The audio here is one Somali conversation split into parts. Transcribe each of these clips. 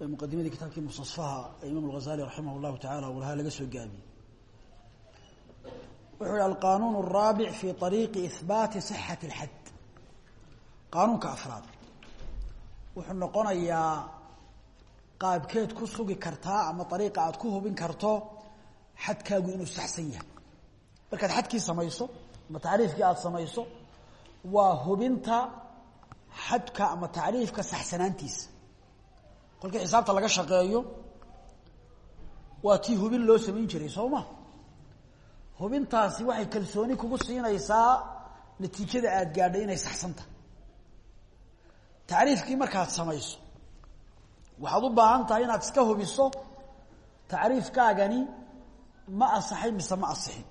muqadimadii kitaabkii mustafaha ee imaam alghazali raximah llahu tacala walahaa laga soo gaabiyey wuxuu yihi alqanuun araabic fi ariiqi ihbaati sixat اlxad qaanuunka afraad. Wuxuu noqonayaa qaabkeed ku sugi kartaa ama ariiqa aad ku hubin karto xadkaagu inuu saxsan yahay. Markaad xadkii samayso ama tacriifkii aada samayso waa hubinta xadka ama tacriifka saxsanaantiisa kolkii xisaabta laga shaqeeyo waa tii hubin loo samayn jiray soo ma? Hubintaasi waxay kalsooni kugu siinaysaa natiijada aada gaadhay inay saxsantah tacriifkii markaad samayso waxaad u baahan tahay inaad iska hubiso tacriifkaagani ma asaxay mise ma asixin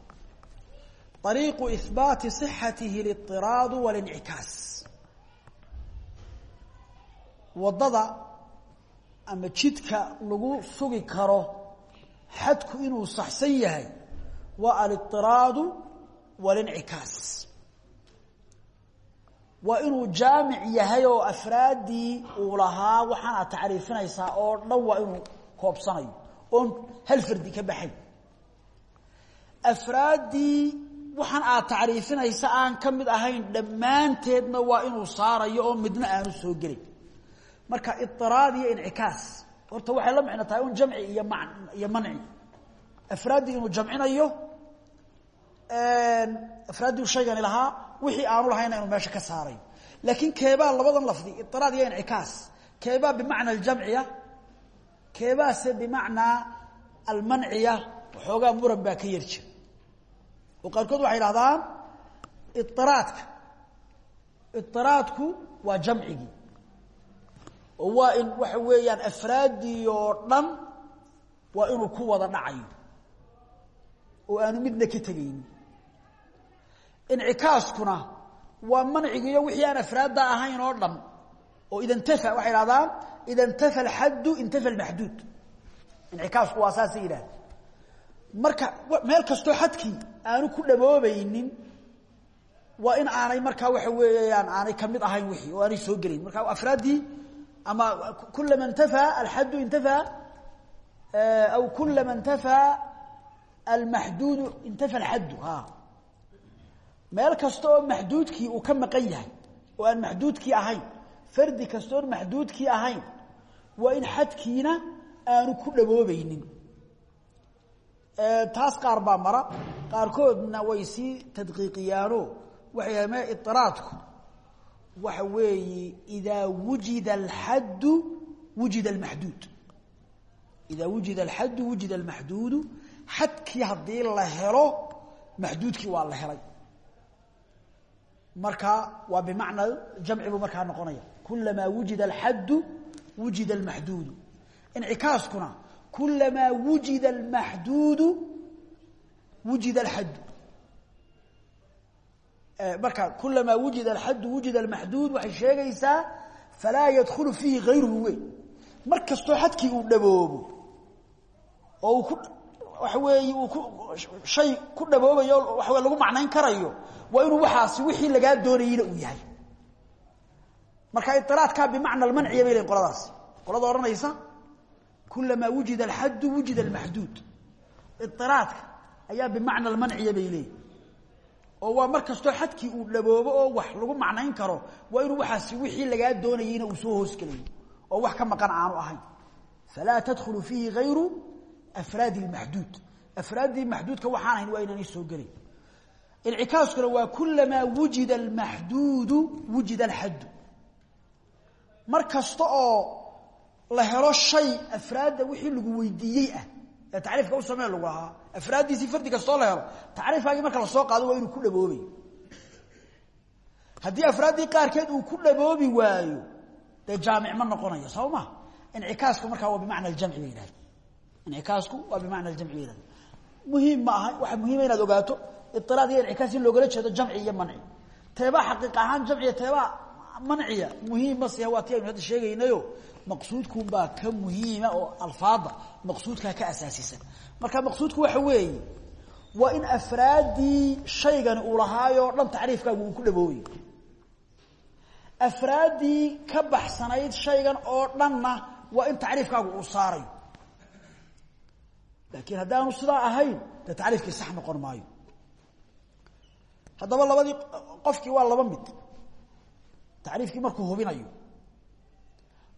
ariiqu ihbaati sixatihi alidiraadu walincikaas waddada ama jidka lagu sugi karo xadku inuu saxsan yahay waa aliطiraadu walincikaas waa inuu jaamic yahay oo afraaddii uu lahaa waxaan aad tacriifinaysaa oo dhan inuu koobsanayo oon hal fardi ka baxay. Afraaddii waxaan aad tacriifinaysa aan ka mid ahayn dhammaanteedna waa inuu saarayo oo midna aanu soo gelin marka iiraad iyo incikaas horta waxay la micno tahay un jamci iyo ma iyo manci. Afraaddii inuu jamcinayo afraaddii shaygani lahaa wixii aanu lahayna inuu meesha ka saarayo laakiin keebaa labadan lafdi iiraad iyo incikaas keebaa bimacna aljamciya keebaase bimacnaa almanciya waxoogaa muran baa ka yar jira. Oo qaarkood waxay idhahdaan oo waa in waxa weeyaan afraaddii oo dhan waa inuu ku wada dhacayo oo aanu midna ka tegaynin incikaaskuna waa mancigiiyo wixii aan afraadda ahayn oo dhan oo ida ntafa waxay dhahdaan ida ntafa alxaddu intafa almaxduud incikaasku waa saasay yidhahda marka meel kastoo xadkii aanu ku dhaboobaynin waa in aanay markaa waxa weeyaan aanay ka mid ahayn wixii oo aanay soo gelayn. Marka afraaddii ama kulama intafa alxaddu intafa aw kulama intafa almaxduudu intafa alxaddu ha meel kasta oo maxduudkii uu ka maqan yahay oo aan maxduudkii ahayn fardi kasta oon maxduudkii ahayn waa in xadkiina aanu ku dhaboobaynin taas qaar baa mara qaarkoodna way sii tadqiiqiyaano waxa weeye idaa wujida alxaddu wujida almaxduud idaa wujida alxaddu wujida almaxduudu xadkii haddii la helo maxduudkii waa la helay. Marka waa bimacna jamci buu markaa noqonaya. Kulamaa wujida alxaddu wujida almaxduudu incikaaskuna kulamaa wujida almaxduudu wujida alxaddu marka kulamaa wujida alxaddu wujida almaxduud waxay sheegaysaa falaa yadkhulu fiihi gayruhu wey mar kastoo xadkii uu dhaboobo oo uu ku waxa weeye uu ku shay ku dhaboobayo waxa lagu macnayn karayo waa inuu waxaasi wixii lagaa doonayeyna uu yahay. Marka iطiraadkaa bimacna almanciya bay lehin qoladaasi qolada odhanaysa kulamaa wujida alxaddu wujida almaxduud iطiraadka ayaa bimacna almanciya bay leeyihiin oo waa mar kastoo xadkii uu dhaboobo oo wax lagu macnayn karo waa inuu waxaasi wixii lagaa doonayeyna uu soo hoosgelayo oo wax ka maqan aanu ahayn. Falaa tadkhulu fiihi gayru afraadi اmaxduud afraaddii maxduudka waxaan ahayn waa inaanay soo gelayn incikaaskuna waa kulamaa wujida almaxduudu wujida alxaddu mar kasta oo la helo shay afraadda wixii lagu weydiiyey ah ee tacriifka u samee lagu lahaa afraaddiisii fardi kastoo la helo tacriifkaagii marka la soo qaado waa inuu ku dhaboobay haddii afraaddii qaarkeed uu ku dhaboobi waayo dee jaamic ma noqonayo soo ma incikaasku markaa waa bimacna aljamci bay yidhahda incikaasku waa bimacna jamci yihahda muhiim ma aha waxaa muhiima inaad ogaato iطiraad iyo incikaas in loogala jeedo jamci iyo manci. Teebaa xaqiiq ahaan jamciya teebaa manciya muhiim ma siha waa ti aynu maqsuudkun baa ka muhiima oo alfaada maqsuudkaa ka asaasisan. Marka maqsuudku waxa weeye waa in afraaddii shaygani uu lahaayoo dhan tacriifkaagu uu ku dhabooyo afraaddii ka baxsanayd shaygan oo dhanna waa in tacriifkaagu uu saarayo laakiin haddaanu sidaa ahayn dee tacriifkii sax noqon maayo. Haddaba labadii qofkii waa laba mid. Tacriifkii markuu hubinayo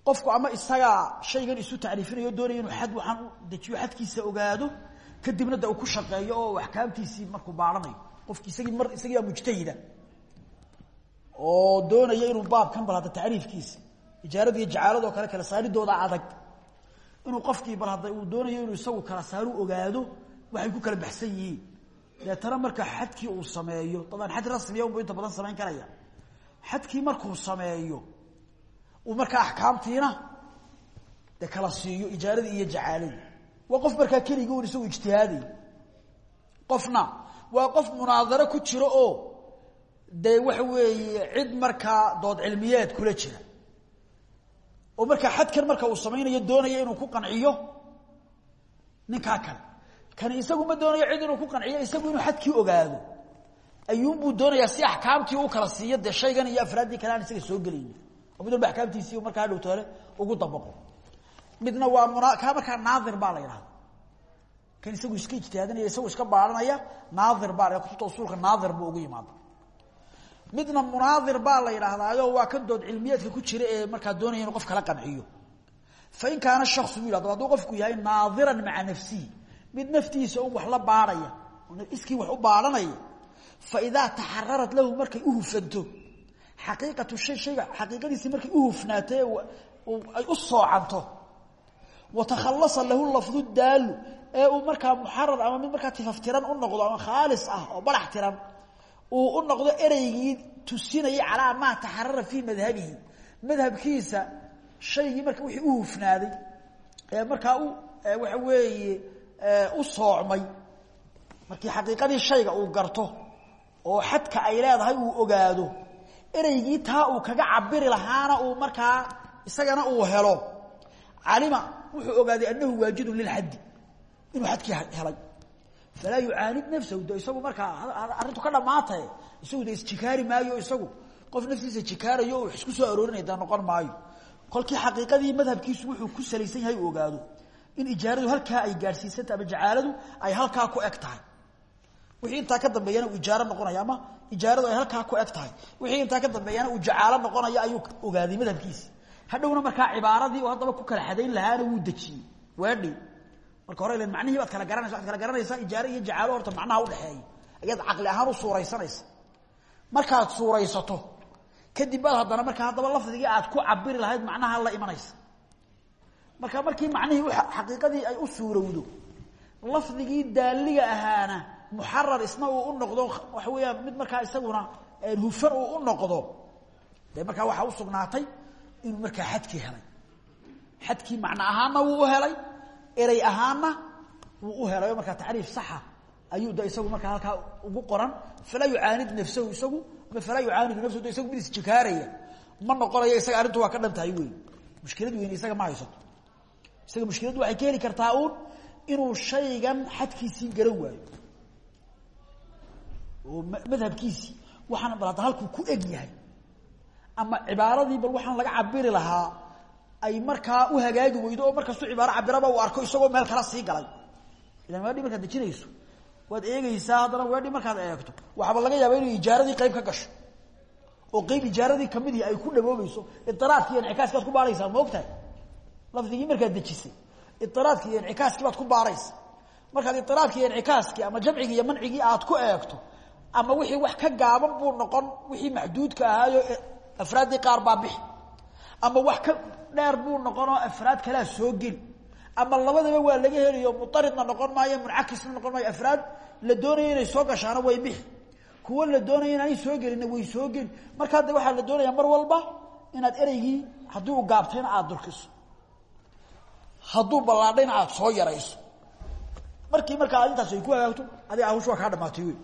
qofku ama isagaa shaygan isu tacriifinayo doonaya inuu xad waxaan u dejiyo xadkiisa ogaado kadibna de uu ku shaqeeyo oo axkaamtiisii markuu baaranayo qofki mar isagii baa mujtahida. Oo doonaya inuu baabkan bal hadda tacriifkiisa. Ijaarada iyo jacaalado kale kala saaridooda adag. Inuu qofkii bal uu doonayo inuu isagu kala saaru ogaado waxay ku kala baxsan yihiin. Deetana marka xadkii uu sameeyo dadaan xad rasmiya unbu inta badan samayn karaya. Xadkii markuu sameeyo markaa axkaamtiina de kala siiyo ijaaradii iyo jacaaladii waa qof markaa keligii un isagu ijtihaaday qofna waa qof munaadaro ku jiro oo dee waxa weeye cid markaa dood cilmiyeed kula jira. Oo markaa xadkan marka uu samaynayo doonaya inuu ku qanciyo ninkaa kale. Kani isagu ma doonayo cid inuu ku qanciyo isagu inuu xadkii ogaado. Ayuunbuu doonayaa si axkaamtii u kala siiyo dee shaygan iyo afraaddii mid walba axkaamtiisii markaa hadhowto hore ugu dabaqo. Midna waa muna kaa markaa naadir baa la yidhahda kan isagu iska ijtihaadanaya isagu iska baaranaya naadir baa la kutubta usuulka naadir buu ugu yimaada. Midna munaadir baa la yidhaahdaayo waa kan dood cilmiyeedka ku jira ee markaa doonaya inuu qof kala qanciyo. Fain kaana shaksu bu yihahdo hadduu qofku yahay naadiran maca nafsihi mid naftiisa un wax la baarhaya iskii wax u baadhanaya faidaa taxararat lahu markay uhufanto xaqiiqatu shay shayga xaqiiqadiisii markay uhufnaatay ay u soocanto watakhalasa lahu lafdu daalu ee uu markaa ama mid markaa tifaftiran u noqdo ama khaalis ah oo barax tiran uu u noqdo ereygii tusinayay calaa maa taxarara madhabihi. Madhabkiisa shaygii marka wixii u hufnaaday ee markaa u waxa weeye u soocmay. Markii xaqiiqadii shayga uu garto oo xadka ay leedahay uu ogaado ereygii taa uu kaga cabiri lahaana uu markaa isagana uu helo. Calima wuxuu ogaaday anahu waajidun lilxaddi inuu xadkii helay. Falaa yucaanid nafsahu de isagu markaa arrintu ka dhamaatay isagu de isjikaari maayo isagu. Qof naftiisa jikaarayo o isku soo aroorinay da noqon maayo. Kolkii xaqiiqadii madhabkiisu wuxuu ku salaysan yahay uu ogaado in ijaaradu halkaa ay gaadhsiisanta ama jacaaladu ay halkaa ku eg tahay. Wixii intaa ka dambeeyana uu ijaaro noqonaya ama ijaaradu ay halkaa ku eg tahay. Wixii intaa ka dambeeyana uu jacaalo noqonaya ayuu ogaaday madhabkiisi hadhowna markaa cibaaradii oo haddaba ku kala xadayn lahaana wuu dejiyey. Waadhi marka hore ilan macnihii baad kala garanaysa waad kala garanaysaa ijaaro iyo jacaalo horta macnaha udhexeeya ayaad caqli ahaan u suuraysanaysa. Markaad suuraysato kadib baad haddana markaa haddaba lafdigii aad ku cabiri lahayd macnaha la imanaysa. Marka markii macnihii xaqiiqadii ay u suurowdo lafdigii daaliga ahaana muxarar isna uu u noqdo waxa weeyaan mid markaa isaguna hufan uu u noqdo dee markaa waxaa usugnaatay inuu markaa xadkii helay. Xadkii macno ahaanna wuu u helay erey ahaanna wuu u helay oo markaa tacriif saxa ayuu de isagu markaa halkaa ugu qoran. Falaa yucaanid nafsahu isagu ama falaa yucaanidu nafsahu de isagu mid isjikaaraya ma noqonayo isaga arrintu waa ka dhan tahay wey mushkilad weyn isaga ma haysato. Isaga mushkiladdu waxay ka heli kartaa uun inuu shaygan xadkiisii garan waayo oo madhabkiisii waxaana bal hadda halkuu ku eg yahay ama cibaaradii bal waxaan laga cabiri lahaa ay markaa u hagaagi weydo oo markastuu cibaaro cabiraba uu arko isagoo meel kala sii galay. Ilan weedhi markaad dejinayso waad eegeysaa haddana weedhi markaad eegto waxaaba laga yaaba inay ijaaradii qayb ka gasho. Oo qayb ijaaradii kamidii ay ku dhaboobayso idiraadki iyo incikaaski baad ku baaraysaa ma ogtahay? Lafdigii markaad dejisay idiraadki iyo incikaaskii baad ku baaraysa. Markaad idiraadki iyo incikaaskii ama jamcigii iyo mancigii aad ku eegto ama wixii wax ka gaaban buu noqon wixii maxduudka ahaayo afraaddii qaar baa bixi. Ama wax ka dheer buu noqonoo afraad kalaa soo geli ama labadaba waa laga helayo muaridna noqon maayo muncakisna noqon maayo afraad la doonaya inay soo gashaana way bixi. Kuwo la doonaya inaanay soo gelinna way soo geli markaa de waxaa la doonaya mar walba inaad ereygii haddii gaabtayna aada durkiso. Hadduu ballaadhayna aada soo yarayso. Markii markaa intaas ay ku hagaagto adiga hawsh waa kaa dhamaatay wey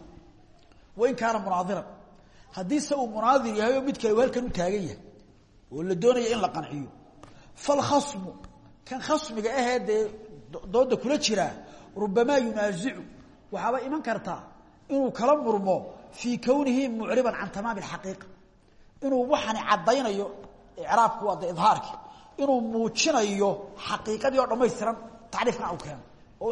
wain kaana munaadiran haddii se uu munaadir yahay oo mid kale uu halkan u taagan yahay oo la doonaya in la qanciyo falkhasmu kan khasmiga ahee dee dooda kula jiraa rubamaa yunaasicu waxaaba iman kartaa inuu kala murmo fii kownihi mucriban can tamaami alxaqiiqa. Inuu waxani caddaynayo icraabku waa de idhaarki inuu muujinayo xaqiiqadii oo dhammaystiran u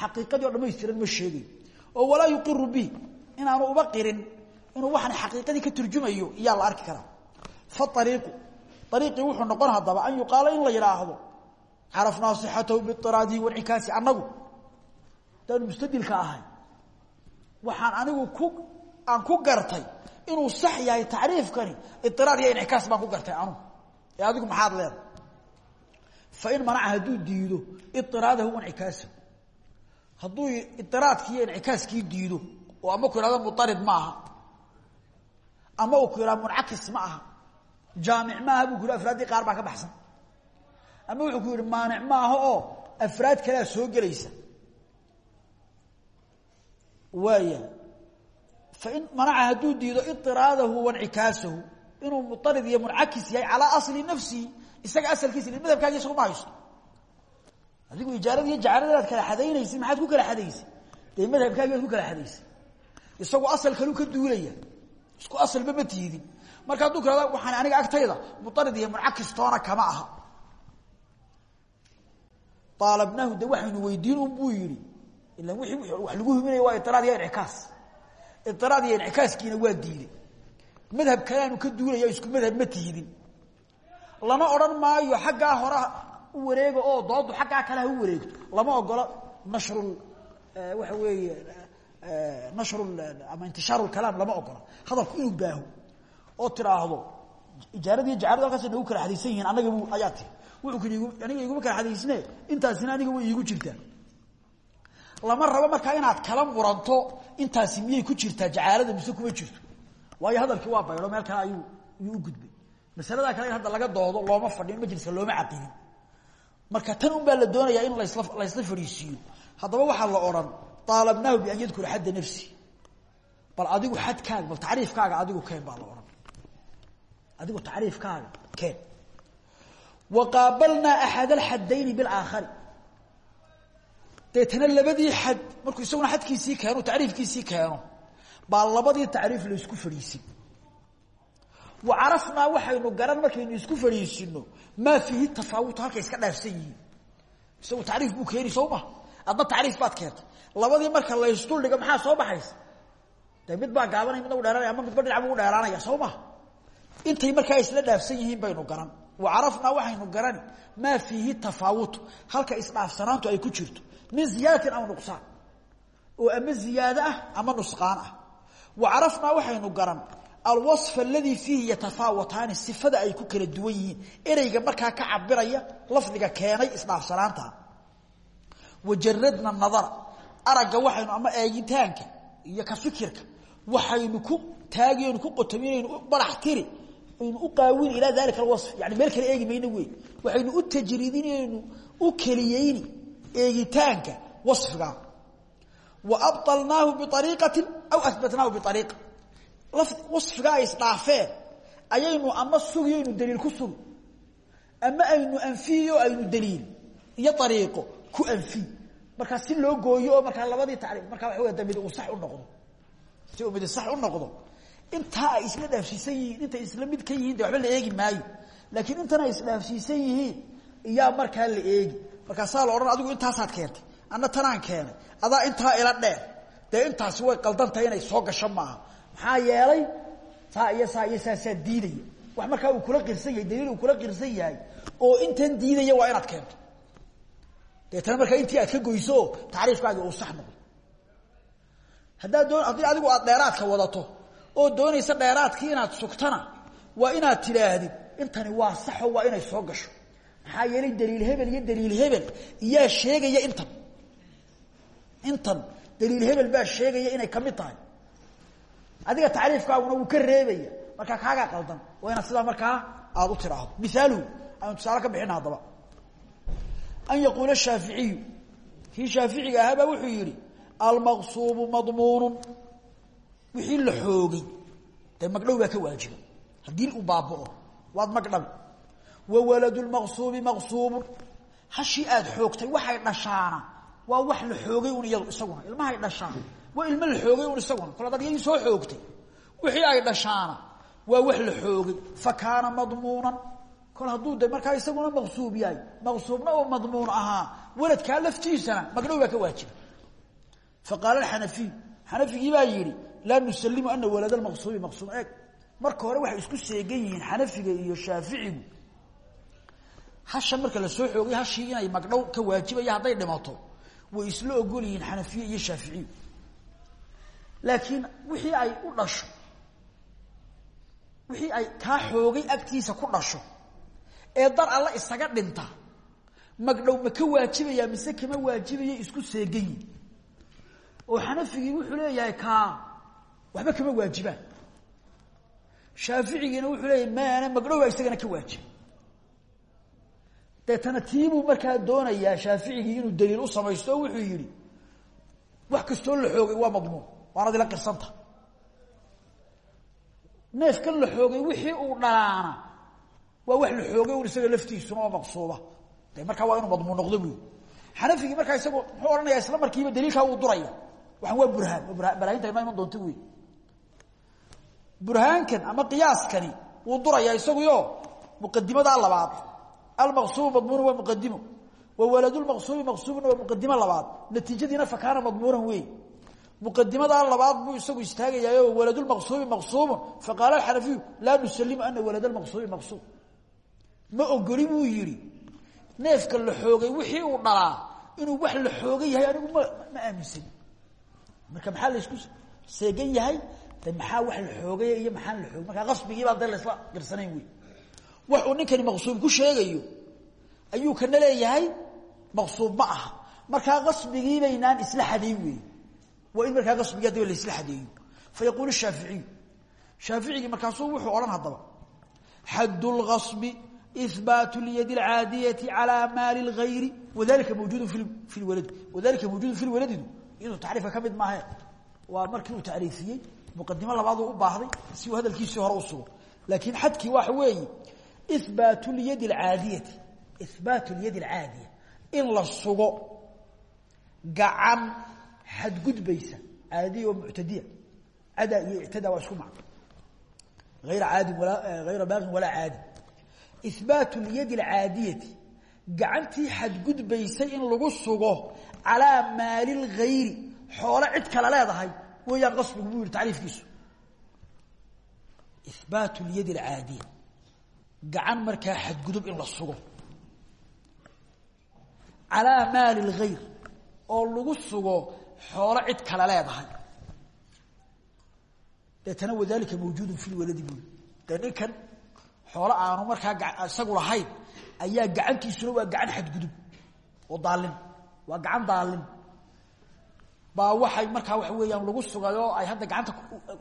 xaqiiqadii oo ma sheegayo oo walaa yuqiru bi inaanu uba qirin inuu waxani xaqiiqadii ka turjumayo iyaa la arki karaa. Faariiqu ariiqii wuxuu noqon haddaba an yuqaalo in la yidhaahdo carafnaa sixatahu biiraadihi wancikaasi annagu. Hadaanu mustadilka ahay. Waxaan anigu ku aan ku gartay inuu sax yahay tacriifkani iraad iyo incikaas baan ku gartay anugu ee adigu maxaad leedahay? Fain manaca hadduu diido iraadahu wancikaasahu hadduu iraadkii iyo incikaaskii diido oo ama ku ihahdo muarid ma aha ama uu ku yihahdo muncakis ma aha jaamic maaha buu ku yidhi afraaddii qaar baa ka baxsan. Ama wuxuu ku yidhi maanic maaha oo afraad kalea soo gelaysa. Waaya fain manaca hadduu diido iraadahu wancikaasahu inuu muarid iyo muncakis yahay calaa asli nafsihi isaga asalkiisa i madhabkaagi isagu ma haysto adigu ijaarada iyo jacaladaad kala xadaynaysa maxaad ku kala xadaysay? Dee madhabkaagi baad ku kala xadaysay? Isagu asal kalu ka duulaya. Isku asalba ma tiidin. Marka hadduu ka hahda waxaan aniga agtayda muarid iyo muncakis toona kama aha. Aalabnaahu de waxaynu weydiin un buu yihi ila w wax lagu huminaya waa iraad iyo incikaas iraad iyo incikaaskiina waa diiday madhab kaleanu ka duulaya isku madhab ma tiidin. Lama odhan maayo xaggaa hore u wareega oo doodu xaggaa kale u wareegto. Lama ogola nashru waxa weeye nashru ama intishaaru lkalaam lama ogola hadalku inuu baaho oo tiraahdo ijaaradiiyo jacaladu halkaas nagu kala xadaysan yihiin annaga bu ayaa tiri. Wuxuu kii aniga iguma kala xadaysne intaasina aniga way iigu jirtaa lama rabo markaa inaad kala muranto intaasi miyay ku jirtaa jacaalada mise kuma jirto. Waayo hadalkii waa baydo meel kale ayuu u gudbay. Masaladaa kale hadda laga doodo looma fadhin majliska looma caqidin marka tan un la doonayaa in lasla laysla fadhiisiiyo haddaba waxaa la odhan aalabnaahu bian yadkura xadda nafsi. Bal adigu xadkaaga bal tacriifkaaga adigu keen baa la odhan. Adigu tacriifkaaga keen. Wa qaabalnaa axad alxaddayni bilaakhari deetana labadii xad markuu isaguna xadkiisii keeno tacriifkiisii keeno baa labadii tacriif la isku fadhiisin wa carafnaa waxaynu garan markaynu isku fadhiisino maa fiihi tafaawutu halkay iska dhaafsan yihiin? Isagu tacriif buu keeni soo ma? Adna tacriif baad keentay. Labadii marka laysduldhiga maxaa soo baxaysa? De mid baa gaabanaya midna u dheeranaya ama midba dhinac buu u dheeraanaya soo ma? Intay markaa isla dhaafsan yihiin baynu garan. Wa carafnaa waxaynu garani maa fiihi tafaawutu halka isdhaafsanaantu ay ku jirto. Min ziyaadatin aw nuqsaan. Oo ama ziyaado ah alwaصfa aladii fiihi yatafaawataani sifada ay ku kala duwan yihiin ereyga markaa ka cabiraya lafdiga keenay isdhaafsanaanta wajaradna nadara aragga waxaynu ama eegitaanka iyo ka fikirka waxaynu ku taagi aynu ku qotominaynu u barax tiri aynu u qaawin ilaa dalika alwaصf yani meel kale eegi mayno wey waxaynu u tajriidinaynu u keliyeyni eegitaanka waصfiga wa abطalnaahu biariiqati aw ahbatnaahu biariiqa waصfiga ay isdhaafeen. Ayaynu ama sugi aynu daliil ku sugi ama aynu anfiyi oo aynu daliil. Iyo ariiqo ku anfiy. Markaa si loo gooyo oo labadii tacriif markaa waa da mid uu sax u noqdo. Si uu mid sax u noqdo. Intaa ay isla dhaafsiisan yihiin isla mid ka yihiin de la eegi maayo. Laakiin intan ay isdhaafsiisan yihiin iyaa markaa la eegi. Markaasaa la odhan adigu intaasaad keentay. Anna tanaan keenay. Adaa intaa ila dheer dee intaasi way qaldantahay inay soo gasho maaha. Maxaa yeelay saa iyo saa wax markaa uu kula qirsan yahay daliil uu kula qirsan yahay oo intan diidaya waa inaad keento. Deetana markaa intii aad ka goyso oo uu sax noqdo haddaad doon haddii adigu aad dheeraadka wadato oo doonaysa dheeraadkii inaad sugtana waa inaad tidhaahdid intani waa saxo waa inay soo gasho. Maxaa yeelay daliil hebel iyo daliil hebel iyaa sheegaya intan. Intan daliil hebel baa sheegaya inay ka mid tahay. Adiga tacriifkaaguna wuu ka reebaya. Markaa kaagaa qaldan waa inaad sidaa markaa aada u tidhaahdo miaaluhu aynu tusaale ka bixina haddaba. An yaquula shaaficiyu kii shaaficiga ahaabaa wuxuu yihi almaqsuubu madmuunu wixii la xoogay. Dee magdhow ka waajiba. Haddii uu baabao waad magdhabi wa waladu lmaqsuubi maqsuubun hashii aad xoogtay waxay dhashaana waa wax la xoogay un iyadu isaguna ilmahay dhashaan waa ilmo la xoogay un isaguna kol iyadii soo xoogtay. Wixii ay dhashaana waa wax la xoogay. Fa madmuunan. Kol hadduu de markaa isaguna maqsuub yahay. Maqsuubna oo madmuun ahaa. Waladkaa laftiisana magdhow ka waajiba fa qaala xanafiy xanafigii baa yidhi laa nusalimu ana walad maqsuubi maqsuum. Eeg. Marka hore waxay isku seegan yihiin xanafiga iyo shaaficigu. Hashan marka la soo xoogay hashii inay magdhow ka waajibaya hadday dhimato way isla ogol yihiin xanafiye iyo shaaficiyu laakiin wixii ay u dhasho wixii ay kaa xoogay agtiisa ku dhasho ee dar alla isaga dhinta magdhow ma ka waajibaya mise kama waajibaya isku seegan yihiin oo xanafigii wuxuu leeyahay kaa waxba kama waajibaan. Shaaficigiina wuxuu leeyahay maana magdhow baa isagana ka waajiba deetana tiibuu markaa doonayaa shaaficigii inuu daliil u samaysto oo wuxuu yidhi wax kastoo la xoogay waa madmuun waanad ila qirsanta. Neefkan la xoogay wixii uu dhalaana waa wax la xoogay un isaga laftiisuna oo maqsuuba. De markaa waa inuu madmuun noqdo buy xanafigii markaa isagu muxuu odhanayaa isla markiiba daliilkaa uu duraya waxaan waa burhaan baraahinta inoo iman doonta wey burhaankan ama qiyaaskani wuu durayaa isaguyo muqadimadaa labaad almaqsuubu madmuunu waa muqadimo wa waladulmaqsuubi maqsuubuna waa muqadimo labaad natiijadiina fakaana madmuunan wey muqadimadaa labaad buu isagu istaagayaa waladulmaqsuubi maqsuubun faqaala xanafiyu laa nusalimu ana walad lmaqsuubi maqsuub ma ogoli buu yihi neefka la xoogay wixii uu dhalaa inuu wax la xoogan yahay anigu ma ma aaminsan marka maxaa laysku seegan yahay maxaa wax la xoogaya iyo maxaan la xoog markaa qasbigiibaa dee laysla girsanayn wey wax uu ninkani maqsuum ku sheegayo. Ayuu kana leeyahay maqsuum ma aha. Markaa qasbigiibaynaan isla xadayn weeye waa in markaa qasbigii haddaba la isla xadeeyo fa yaquulu shaaficiyu shaaficigii markaasuu wuxuu odhan haddaba. Xaddu lqasbi ihbaatu lyadi alcaadiyati calaa maali lgayri wadalika mawjuudun fi lwaladi wadalika mawjuudun fi lwaladidu inuu tacriifka ka mid maahe waa markii uu tacriifiyey muqadimo labaaduu u baahday si uu hadalkiisii hore u sugo. Laakiin xadkii waxa weeye ihbaat lyadi اlcaadiyati ihbaat lyadi اlcaadiya in la sugo gacan xadgudbaysa caadiya oo muctadiya cadaa iyo ictadaa waa isku macno ayra walaa hayra baaqin walaa caadin ihbaat lyadi alcaadiyati gacantii xadgudbaysay in lagu sugo calaa maali lgayri xoole cid kale leedahay weeyaan qasbigu buu yihi tacriifkiisu ihbaat lyadi alcaadiya gacan markaa xadgudub in la sugo. Calaa maali lgayr oo lagu sugo xoolo cid kale leedahay. Deetana wadalika mawjuudun fi lwaladi buuli dee ninkan xoolo aanu markaa isagu lahayn ayaa gacantiisuna waa gacan xadgudub. Oo daalin waa gacan daalin. Baa waxay markaa waxa weeyaan lagu sugay ay hadda gacanta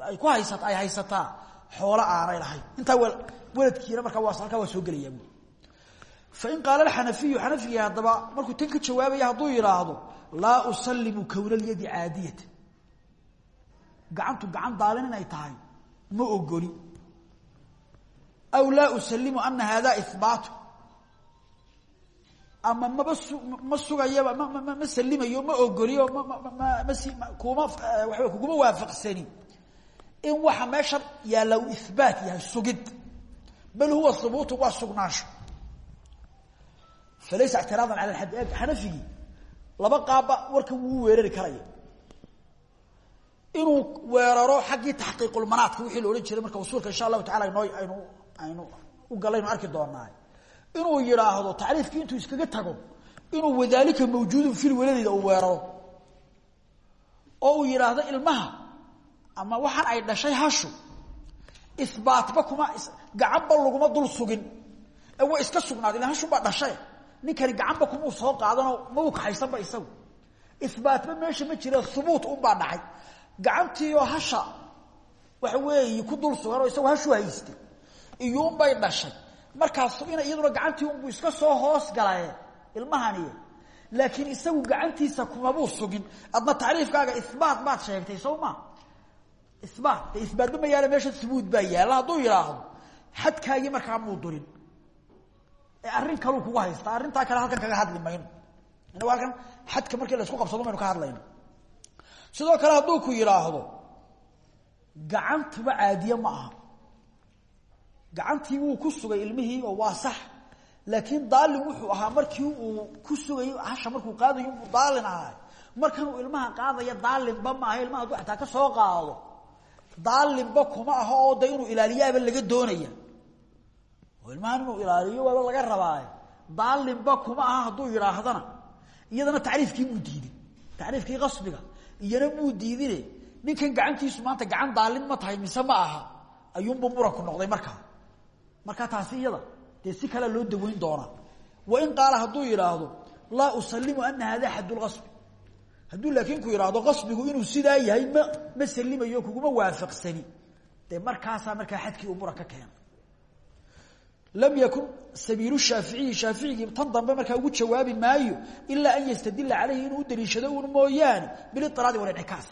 ay ku haysat ay haysataa xoolo aanay lahayn. Intaa waladkiina markaa halkaa waa soo gelayaa buuli fain qaala alxanafiyu xanafigii haddaba markuu tan ka jawaabaya hadduu yidhaahdo laa usalimu kowna lyadi caadiyata gacantu gacan daalin inay tahay ma ogoli. Aw laa usalimu ana hada ihbaatu ama maba ma sugayaba ma ma ma salimayo ma ogoliyo kuma waa kuguma waafaqsani. In waxa meesha yaalla uu ihbaat yahay sugid bal huwa hubuutu waa sugnaansho falaysa ictiraadan cala alxad xanafigii laba qaabba warkan wuu weerari karaya inuu weeraro xaggii taxqiiqulmanaadka wixii la marka usuulka insha allahu tacala inoo aynu aynu u galaynu arki doonaa inuu yidhaahdo tacriifkii intuu iskaga tago inuu wadaalika mawjuudun fil waladida uu weeraro oo uu ilmaha ama waxaan ay dhashay hashu ihbaatba kuma gacanba laguma dul sugin. Way iska sugnaaday ila hashubaa dhashay. Ninkani gacanba kumau soo qaadanoo ma u kaxaysanba isagu. Ihbaatba meesha ma jire hubuut unbaa dhacay. Gacantiioo hasha waxa weeye ku dul sugan oo isagu hashu haystay iyuunbay dhashay. Markaas ina iyaduna gacantii unbuu iska soo hoos galaye ilmahani laakiin isagu gacantiisa kumabuu sugin. Adna tacriifkaaga ibaat baad sheegtay soo ma ibaat de ibaatba ma yaalla meesha subuud baa yaalla. Hadduu yidhaahdo xadkaagii markaa muu durin. Ee arrin kaluu kugu haystaa. Arrintaa kale halkan kaga hadli mayno. Inagu halkan xadka markii la isku qabsado maynu ka hadlayno. Sidoo kale hadduu ku yidhaahdo gacantuba caadiye ma aha. Gacantii wuu ku sugay ilmihii oo waa sax. Laakiin daalin wuxuu ahaa markii uu ku sugay hasha markuu markan ilmaha qaadaya daalinba maaha ilmaha hadduu ataa ka soo qaado daalinba kuma aha oo de inuu ilaaliyaaba laga doonaya. Oo ilaaliyo waaba laga rabaaye daalinba kuma aha hadduu yidhaahdana iyadana tacriifkii buu diiday tacriifkii qasbiga. Iyana muu diidine. Ninkan gacantiisu maanta gacan daalin ma tahay mise ma aha. Ayuunbuu muranku noqday markaa markaa taasi iyada dee si kalea loo daweyn doonaa. Wain qaala hadduu yidhaahdo laa usalimu ana hada xad lqasbi hadduu laakiin ku yidhaahdo qasbigu inuu sidaa yahay ma ma salimayo kuguma waafaqsani. Dee markaasaa markaa xadkii uu muran ka keena lam yakun sabiilu shaaficiyi shaaficigii tan dambe markaa ugu jawaabi maayo ilaa an yastadila calayhi inuu u daliishado un mooyaane biliiraadi walinxikaas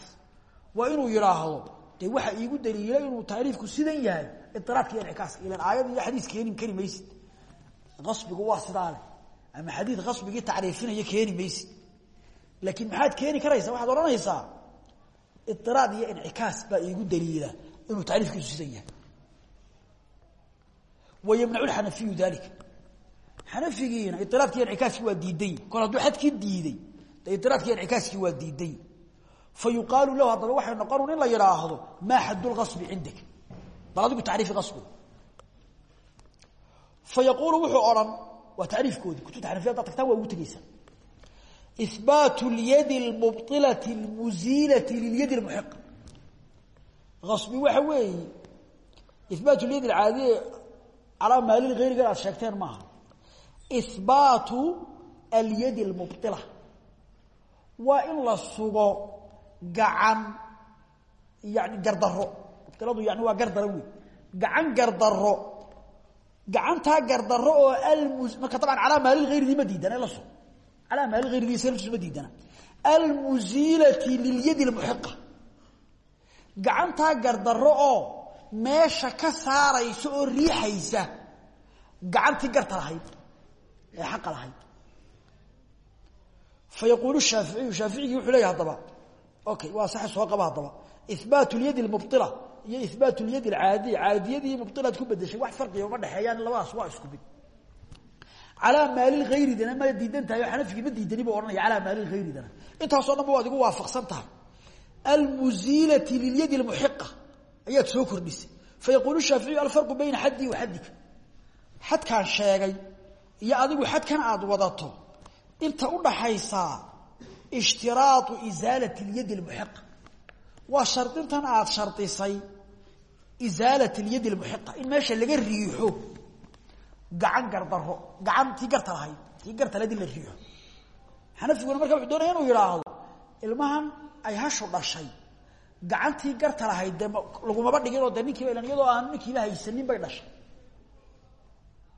waa inuu yidhaahdo dee waxa iigu daliila inuu tacriifku sidan yahay iraadka iyo inxikaaska ilan aayad iyo xadiis keeni kari maysid. Qasbigu waa sidaa leh. Ama xadiid qasbigii tacriifinaya keeni maysid laakiin maxaad keeni karaysaa waxaad odhanaysaa iraad iyo inxikaas baa iigu daliila inuu tacriifkiisu sidan yahay. Wymnacu xanafiyu dalika xanafigiina iraadki inxikaaskii waa diiday. Kol hadduu xadkii diiday de iraadki waa diiday. Fa lahu haddaba waxay noqon in la yidhaahdo maa xadu lqasbi cindak? Bal adigu tacriifi qasbiga fa wuxuu odhan waa tacriifkoodii kutubta xanafiya hadaad tagtaan waa ugu tegeysaa ihbaat lyadi lmubطilati lmuziilati lilyadi lmuxiqa qasbi waxa weeye ihbaat lyadi alcaadiye calaa maalil hayriga aad sheegteen maaha ihbaatu alyadi almubila waa in la sugo gacan yani gardaro mubiladu yani waa gardaran wey gacan gardaro gacantaa gardaro oo marka taban calaa maalil hayridii ma diidana la sugo calaa maalil hayridii salaftiisu ma diidana. Almuziilati lilyadi lmuxiqa gacantaa gardaro oo meesha ka saaraysa oo riixaysa gacantii garta lahayd ee xaqa lahayd. Fa yaquulu shaaficiyu shaaficigii wuxuu leeyahy haddaba okay waa sax soo qaba haddaba. Ihbaat lyadi lmubila iyo ihbaat lyadi alcaadiya caadiyadii mubilaad ku bedeshay wax farqiga uma dhexeeyaan labadaas waa isku mid calaa maalil hayridana ma diidan tahay oo xanafigii ma diidani buu ohanaya calaa maalil hayridana intaasoo dhan ba waad igu waafaqsan tahay almuziilati lilyadi lmuxiqa ayaad soo kordhisay. Fayaquulu shaaficiyu alfarqu bayna xaddii wa xaddika. Xadkaan sheegay iyo adigu xadkan aada wadato inta udhaxaysaa ishtiraau isaalati lyadi lmuxiqa waa shardintan aada shardisay isaalat lyadi lmuxiqa in meesha laga riixo gacan gardaro gacan tii garta lahayd tii garta ladi la riixo xanafiguna marka wuxuu doonaya inuu yidhaahdo ilmahan ay hashu dhashay. Gacantii garta lahayd de lagumaba dhiginoo de ninkiiba ilan iyadoo aan ninkiiba haysanin bay dhashay.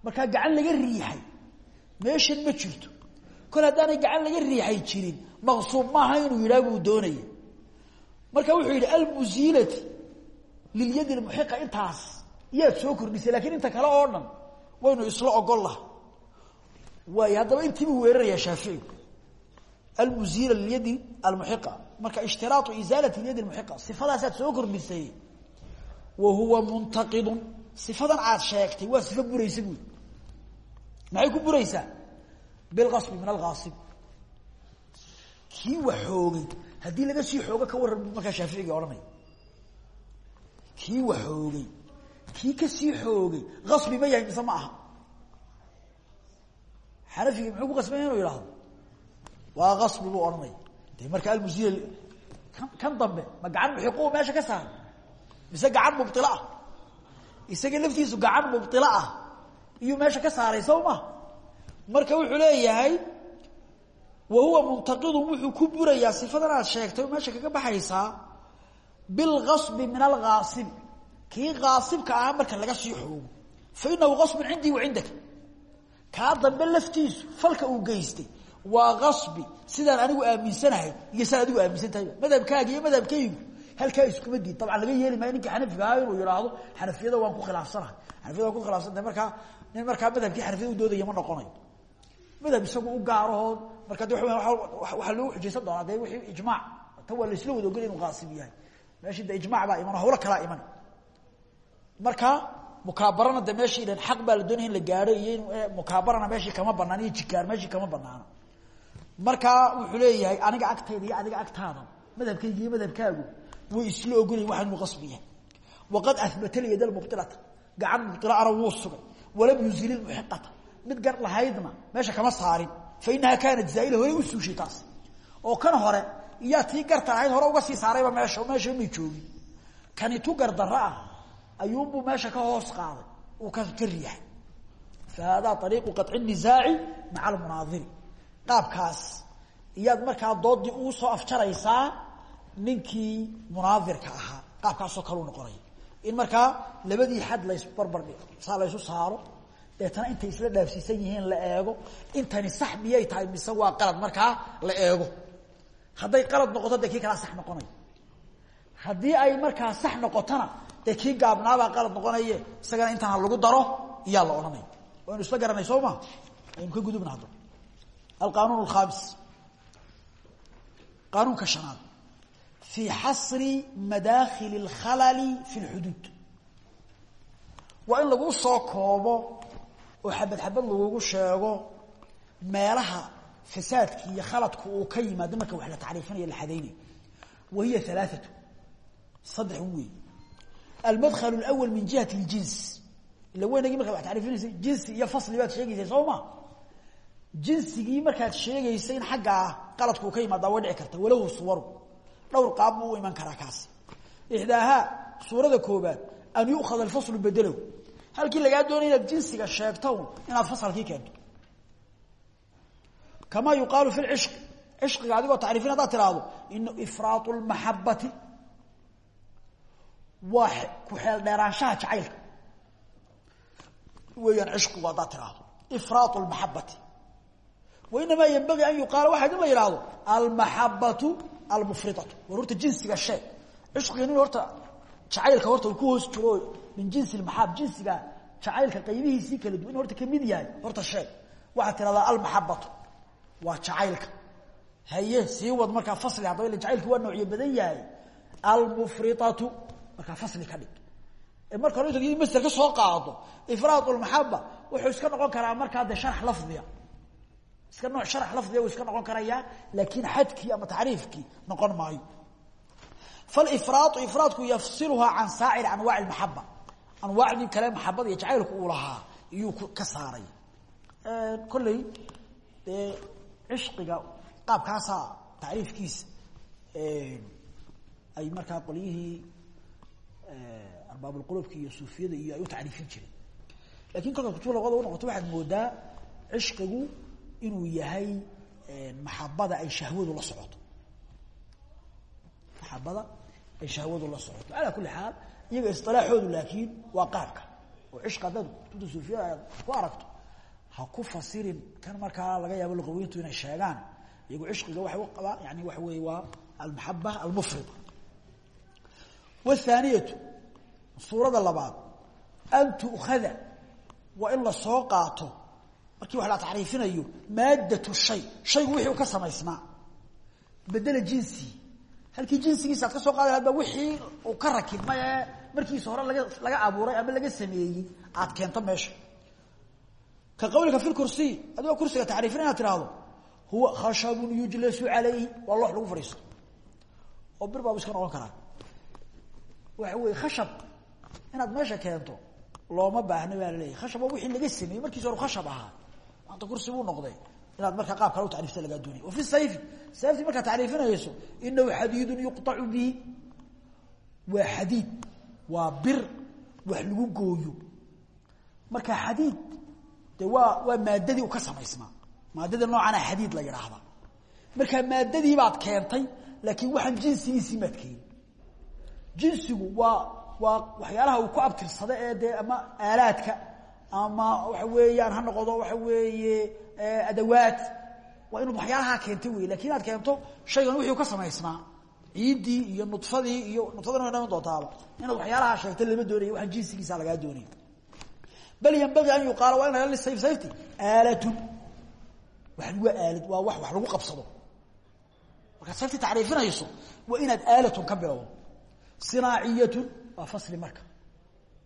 Markaa gacan laga riixay meeshan ma jirto. Kol haddaanay gacan laga riixay jirin maqsuub maaha inuu yidhaah buu doonaya marka wuxuu yidhi almuziilati lilyadi lmuxiqa intaas iyaad soo kordhisay lakiin inta kale oo waynu isla ogol laha waay haddaba intiibuu weerarayaa shaaficigu almuziila lilyadi almuxiqa marka ishtiraau isaalati lyadi lmuxiqa sifadaasaad soo kordhisay. Wa huwa muntaqidun sifadan aad sheegtay. Waa sifo buraysa buui maxay ku buraysaa? Bilqasbi min alkaasib kii wax xoogay. Haddii laga sii xoogo ka warran bu markaa shaaficigii odhanaya. Kii wax xoogay kii ka sii xoogay asbi ma yahay mise ma aha. Muxuu ku qasbanya inuu yidhaahdo? Waa asbi buu odhanaya marka almusiya kan dambe ma gacan muxiquu meesha ka saaray mise gacan mubila ah? Isaga laftiisu gacan mubila ah iyuu meesha ka saaray sow ma? Marka wuxuu leeyahay wa huwa muntaqidun wuxuu ku burayaa sifadan aad sheegtay oo meesha kaga baxaysaa kii kaasibka ahaa marka laga sii xoogo. Fainahu qasbun cindii wa cindaka. Kaa dambe laftiisu falka uu geystay waa qasbi sidaan anigu aaminsanahay iyo sidaan adigu aaminsan tahay madhabkaaga iyo madhabkaygu halkaa iskuma diid dabcan laga yeeli maayo ninkii xanafiga ahaa inuu yidhaahdo xanafiyada waan ku khilaafsanahay. Xanafiyada waan ku khilaafsantahay markaa nin markaa madhabkii xanafiyada u doodaya ma noqonayo. Madhab isagu u gaarahoo marka de waxaa loogu xujaysan doonaa dee wixii ijmaac tan waa laisla wada ogolay inuu qaasib yahay. Meeshii de ijmac baa iman hawlo kalaa iman marka mukaabarana de meeshii dhan xaq baa la doonaya in la gaadho iyo in mukaabarana meeshii kama banaan iyo jikaar meeshii kama banaana markaa wuxuu leeyahay aniga agtayda iyo adiga agtaada madhabkayga iyo madhabkaagu way isla ogolayin waxaan inu qasbi yahay. Waqad ahbata lyad lmubilata gacan mubilaana wuu sugay. Walam yuzil muxiqata mid gar lahaydna meesha kama saarin. Fa inahaa kaanat zaaila hore u suushay taas. Oo kan hore iyaa tii garta ahayd hore uga sii saarayba meesha meesha may joogin. Kani tu gardaro ah ayuunbuu meesha ka hoos qaaday. Uu ka ka riixay fa haadaa ariiqu qaطci nisaaci maca almunaadiri qaabkaas markaa doodii ugu soo afjaraysaa ninkii munaadirka ahaa. Qaabkaasoo kaleu noqonaya in markaa labadii xad laysbarbar saa laysu saaro deetana intay isla dhaafsiisan yihiin la eego. Intani sax miyay tahay mise waa qalad markaa la eego. Hadday qalad noqoto dee kii sax noqonaya haddii ay markaa sax noqotona dee kii gaabnaabaa qalad noqonaye isagana intaan lagu daro iyaa la odhanaya waynu isla garanay soo ma? Aynu ka gudubna hadda. Alqanuun alkhamis qaanuunka shanaad. Fii xasri madaakhili اlkhalali fi اlxuduud waa in lagu soo koobo oo xabad xabad lagugu sheego meelaha fasaadki iyo khaladku uu ka yimaado marka wax la tacriifinayo la xadaynayo. Wa hiya alaaatu saddex wey almadkl اlأwl min jihati اljins ila weynagii markaad wax tacriifinaysa jinsi iyo fasli baad sheegaysay soo ma jinsigii markaad sheegaysa in xaggaa qaladku uu ka yimaada way dhici karta walahu suwaru dhowr qaab buu u iman karaa kaasi ixdaahaa suurada koobaad an yu'khad alfaslu bedelow halkii lagaa doonay inaad jinsiga sheegto inaad fasalkii keento kamaa yuqaalu fi lcishqi cishqiga adigoo tacriifin haddaad tiraahdo ina ifraatu lmaxabati waa ku xeel dheeraanshaha jacaylka. Weeyaan cishqigu haddaad tiraahdo. Ifraatu lmaxabati wa inamaa yenbagii an yuqaala waxaa in la yidhaahdo almaxabatu almufridatu. War horta jinsiga sheeg cishqiga nin horta jacaylka horta uu ku hoos jiro min jinsi lmaxab jinsiga jacaylka qaybihiisii kala duwan in horta ka mid yahay horta sheeg waxaad tiraahdaa almaxabatu waa jacaylka. Haye sii wad markaa fasli haddaba ila jacaylki waa noocyo badan yahay. Almufridatu markaa fasli ka dhig. Marka hore inta master ka soo qaado. Ifraad lmaxaba wuxuu iska noqon karaa markaa de sharax lafdiya iska nooc sharax lafdiya uu iska noqon karayaa laakiin xadkii ama tacriifkii noqon maayo. Falifraadu ifraadku yafsiluhaa can saacir anwaaci maxaba anwaacdii kale maxabada iyo jacaylku uu lahaa iyuu ka saaray. Kolley dee cishqiga qaabkaasaa tacriifkiisa ay markaa qolyihii arbaabulqulubka iyo suufiyada iyo ay u tacriifin jireen laakiin kolkaad kutub luqada unoqoto waxaad moodaa cishqigu inuu yahay maxabada ay shahwadu la socoto. Maxabada ay shahwadu la socoto. Ala kuli xaal iyaga isilaaxoodu laakiin waa qaabka. Oo cishq haddaad kutubta suufiyada aad ku aragto. Ha ku fasirin kan markaa laga yaabo luqawiintu inay sheegaan. Iyagu cishqiga waxay u qabaan yani waxa weeye waa almaxaba almufrida wthaaniyatu suurada labaad an tu'khada waa in la soo wax la tacriifinayo maaddatu shay shaygu wixii ka samaysnaa bedela jinsi halkii jinsigiisa ad ka soo qaadi hadba wixii uu ka rakibmay ee markiisa hore laga laga abuuray ama laga sameeyey aad keento meesha ka qawlika fi kursiy adigoo kursiga tacriifin inaad huwa khashabun yujlasu calayhi waa loox lagu oo bir iska noqon karaa waxa weye khashab inaad meesha keento looma baahna baa laleeyahy khashab waa wixii laga sameeyey markiisa hore khashab ahaa maanta kursi buu noqday inaad markaa qaab kale u tacriifta lagaa doonaya wa fi sayfi sayftii markaad tacriifinayso inahu xadiidun yuqطacu bihi waa xadiid waa bir wax lagu gooyo marka xadiid de waa waa maadadii ka samaysnaa maadada noocana xadiid la yidhaahda markaa maadadii baad keentay laakiin waxaan jinsigiisii maad keeni jinsigu waa waa waxyaalaha uu ku abtirsada ee dee ama aalaadka ama waxa weeyaan ha noqdo waxa weeye adawaad. Waa inaad waxyaalahaa keentay wey laakiin inaad keento shaygan wixii ka samaysnaa. Ciiddii iyo nudfadii iyo nudfadana way dhaman doontaaba inaad waxyaalahaa sheegta lama doonaya waxaan jinsigiisa lagaa doonaya bal ynbagii an yuqaala waa in lisayf sayfti aalatun. Waxan waa aalad waa wax wax lagu qabsado. Markaad sayfti tacriifinayso waa inaad aalatun ka bilowdo sinaaciyatun waa fasli marka.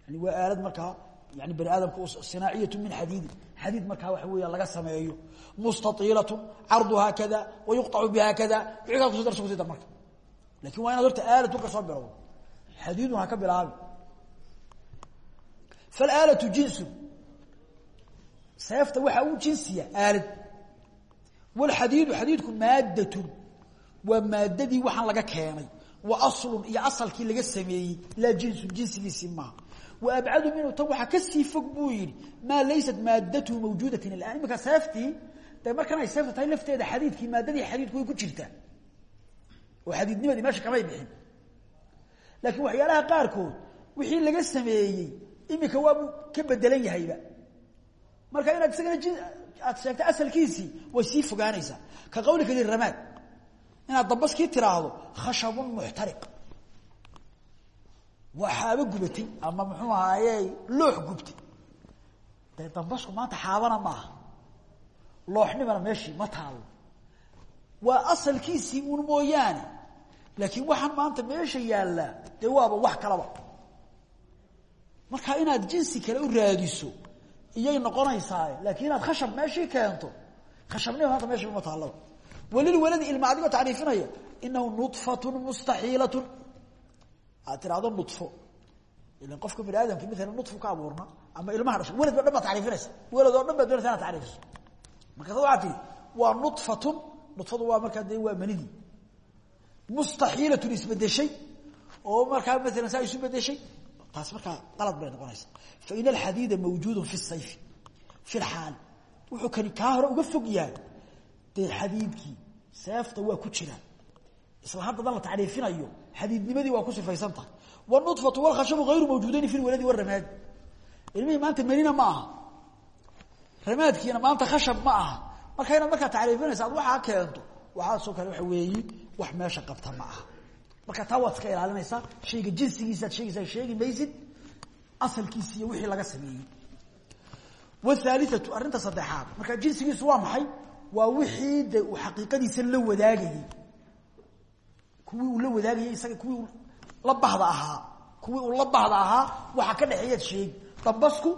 Yani waa aalad markaa yani bani aadamka sinaaciyatu min xadiidin xadiid markaa waxa weeya laga sameeyo. Mustaiilatun carduhaa kada wa yuqطacu biha kada wixii kaad kusi darso kusi dar marka. Lakin waa inaad horta aalatun ka soo bilowdo xadiidun ha ka bilaabi. Falaalatu jinsun seefta waxaa u jinsiya aalad. Walxadiidu xadiidku maaddatun. Waa maadadii waxaan laga keenay wa aslun iyo asalkii laga sameeyey. Laa jinsun jinsigiisii maaha wa abcadu minhu tan waxaa ka sii fog buu yidhi maa laysat maaddatuhu mawjuudatin ilaan iminka seeftii dee markan ay seefta tahay lafteeda xadiidkii maaddadii xadiidku way ku jirtaa. Oo xadiidnimadii meesha kamay bixin. Laakiin waxyaalaha qaarkood wixii laga sameeyey imika waabuu ka bedelan yahayba. Marka inaad isagana aad sheegto asalkiisii way sii fogaanaysaa. Ka qawlika liramaad inaad dambaskii tiraahdo khashabun muxtariq waa xaabo gubatay ama muxuu ahaaye loox gubtay. Dee dambasku maanta xaabana maaha looxnimana meeshii ma taalo waa asalkiisii un mooyaane. Laakiin waxaan maanta meesha yaallaa dee waaba wax kalaba. Marka inaad jinsi kale u raadiso iyay noqonaysaa laakiin inaad khashab meeshii keento khashabnima maanta meesha ma taallaba walilwaladi ilma adigoo tacriifinaya inahu nudfatun mustaxiilatun aad tiraahdo nudfo ilan qofka bani aadamki maalan nudfu ka abuurna ama ilmaha dhasho welad ba dhan baad tacriifinaysa. Welad oo dhan baad doonaysa inaad tacriifiso. Markaas waxaa tihi waa nudfatun nudfadu waa markaa dee waa manidii mustaxiilatun isbedeshay oo markaa maalan saa isu bedeshay taas markaa qalad bay noqonaysa. Fain alxadiida mawjuudu fi sayfi fi lxaal wuxuu kani kaa hore uga fog yahay dee xadiidkii seefta waa ku jiraan. Isla haddadan la tacriifinayo xadiidnimadii waa ku sifaysan tahay. Wanudfatu walkhashabu hayru mawjuudayni fi lwaladi waramaadi ilmihii maanta menina ma aha. Ramaadkiina maanta khashab ma aha. Marka inaad markaa tacriifinaysa ad waxaa keento waxaasoo kale waxa weeyi wax meesha qabta ma aha. Marka taa waad iska ilaalinaysaa shayga jinsigiisaad sheegaysaa sheegi maysid asalkiisi iyo wixii laga sameeyey. Wthaaliatu arrinta saddexaad. Marka jinsigiisu waa maxay waa wixii de uu xaqiiqadiisa la wadaagayey. Kuwii uu la wadaagayey isaga kuwii la bahda ahaa. Kuwii la bahda ahaa waxa ka dhexeeyaad sheegi dambasku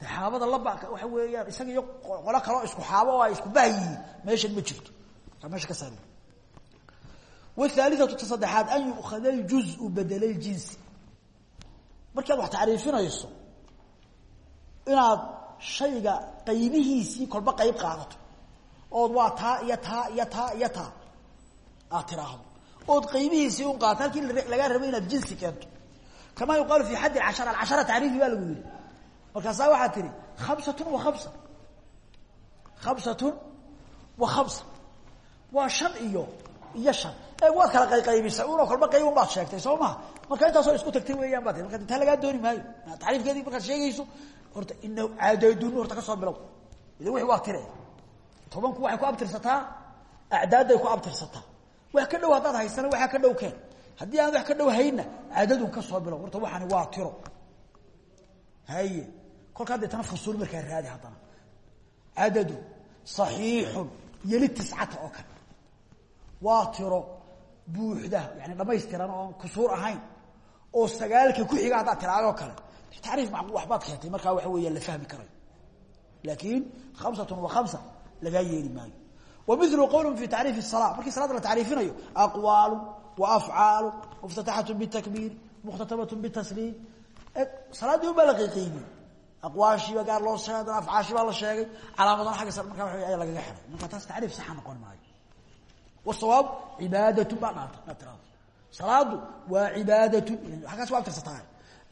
de xaabada laba waxa weeyaan isaga iyo qolo kaleo isku xaabo oo isku bahyihiin meeshan ma jirto. Meesha ka saari wthaaliatu ta saddexaad an yu'khada aljuzu bedela ljinsi markaad wax tacriifinayso inaad shayga qaybihiisii kolba qayb qaadato ood waa taa iyo taa iyo taa iyo taa. Aad tiraahdo. Ood qaybihiisii un qaato halkii lagaa rabo inaad jinsi keento. Kama yuqaalu fi xaddi cashara alcashara tacriifi baa lagu yihi markaasaa waxaad tihi khamsatun wa khamsa. Khamsatun wa khamsa. Waa shan iyo iyo shan. E waad kala qayqaybisay unoo kolba qayb un baad sheegtay soo maha marka intaasoo isku tagtay weeyaan baa tii marka taa lagaa dooni maayo. Tacriifkeedii markaad sheegayso horta inahu caadadun horta ka soo bilow. Ila wixi waa tire tobanku waxay ku abtirsataa? Acdaadday ku abtirsataa. Wax ka dhow haddaad haysana waxaa ka dhow keen. Haddii aan wax ka dhow hayna cadadun ka soo bilow. Horta waxani waa tiro. Haye. Kolkaa deetana fusuul markaa raadi haddana. Cadadun صaxiixun yeli tiscata oo kale. Waa tiro buuxda yani dhamaystiran oon kusuur ahayn oo sagaalka ku xiga haddaad tiraadoo kale. Tacriif waxbaad keentay markaa waxa weeyaan la fahmi karayo. Laakiin khamsatun wa khamsa lagaa yeeli maayo. Wa milu qowlun fi tacriifi الsala markii salaada la tacriifinayo aqwaalu wa afcaalu muftataxatu bitakbiir mukhtatabat bitasliim. Salaaddii un baa la qayqaymiyey aqwaashiiba gaar loo sheegay afcaashii baa la sheegay. Calaamadana agga markaa waa ayaa lagaga xiray marka taas tacriif saxa noqon maayo. Wasawaab cibaadatun baa dhaanta inaad tirado salaadu waa cibaadatun aggaas waa abtirsataa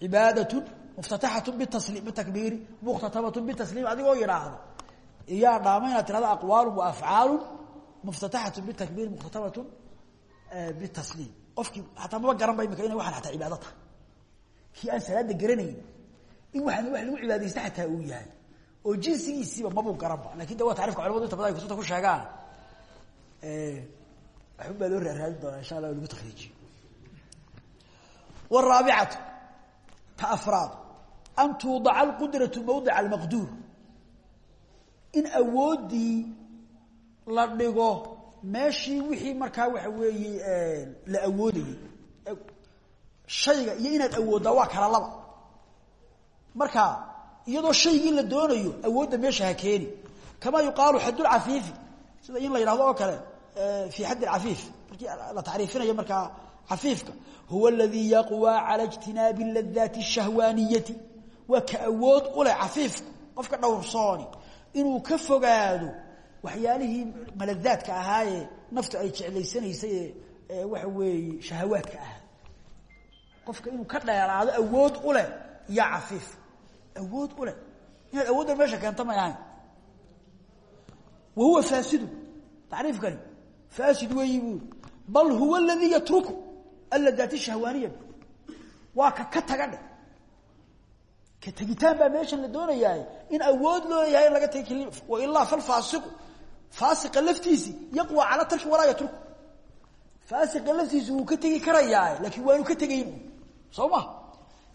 cibaadatun muftataxatu bitasliim bitakbiiri mukhtatabat bitasliim adigoo yidhaahdo iyaa dhaama inaad tirahdo aqwaalu wa afcaalu muftataxatu bitakbiir mukhtatabat bitasliim qofkii hataa maba garan ba imika inay waxaan ataa cibaado tahay kii aan salaada garanayn in waxaan wax lagu cibaadaysta xataa uu yahay. Oo jinsigiisiiba mabuu garanba laakiin de waa tacrifka culamadu inta badan ay kutubta ku sheegaan waxun baa loo raaraadin doonaa insha allah lagu takriijiyo waraabicatu ta afraad an tuudaca alqudratu mawdica almaqduur in awooddii la dhigo meeshii wixii markaa waxa weeye eh, la awoodayey shayga iyo inaad awooddaa waa kala laba. Marka iyadoo shaygii la doonayo awoodda meesha ha keeni. Kamaa yuqaalu xad lcafiifi sida in la yidhahdo oo kale eh, fii xadd alcafiif markii la tacriifinayo markaa cafiifka. Huwa aladii yaqwaa cala ijtinaabi ladaati الshahwaaniyati waa ka awood u leh cafiifku qofka dhowrsooni inuu ka fogaado waxyaalihii maladaadka ahaayee naftu ay jeclaysanaysay ee waxa weeye shahawaadka ahaa qofka inuu ka dheeraado awood u leh iyo cafiif. Awood u leh. Inaad awoodda meesha keenta may ahayn wa huwa faasidu tacriifkani faasid weeyi buuri bal huwa aladii yatruku aladaati shahwaaniya waa ka ka taga dhe ka tegitaan baa meeshan la doonayaa in awood loo yahay in laga tegi wailaa falfaasiqu faasiqa laftiisii yaqwa cala tarki walaa yatruku faasiqa laftiisi wuu ka tegi karayaa laakiin waanu ka tegayn. Soo ma?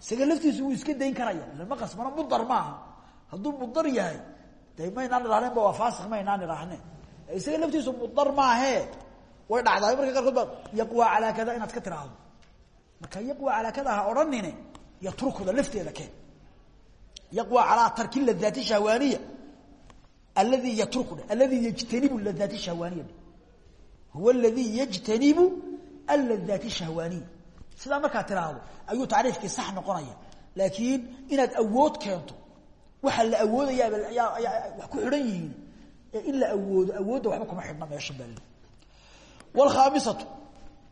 Isaga laftiisu iska dayn karaya. Lama qasbana mudar maaha hadduu mudar yahay de maynaan idhahneenba waa faasiq maynaan idhaahneen isaga laftiisu mudar maahee way dhacdaa marka qaarkood baa yaqwa calaa kada inaad ka tiraahdo. Marka yaqwa calaa kada ha odhanine yatrukuda lafteeda keen yaqwa calaa tarki ladaati shahwaaniya alladii yatruku alladii yajtanibu ladaati shahwaaniya huwa aladii yajtanibu alladaati shahwaaniya sidaa markaad tiraahdo ayuu tacriifkii sax noqonaya laakiin inaad awood keento waxa la awoodayaaba ayaa wax ku xidhan yihiin ee in la awoodo awoodda waxba kuma xidhna meesha baa wlkhaamisatu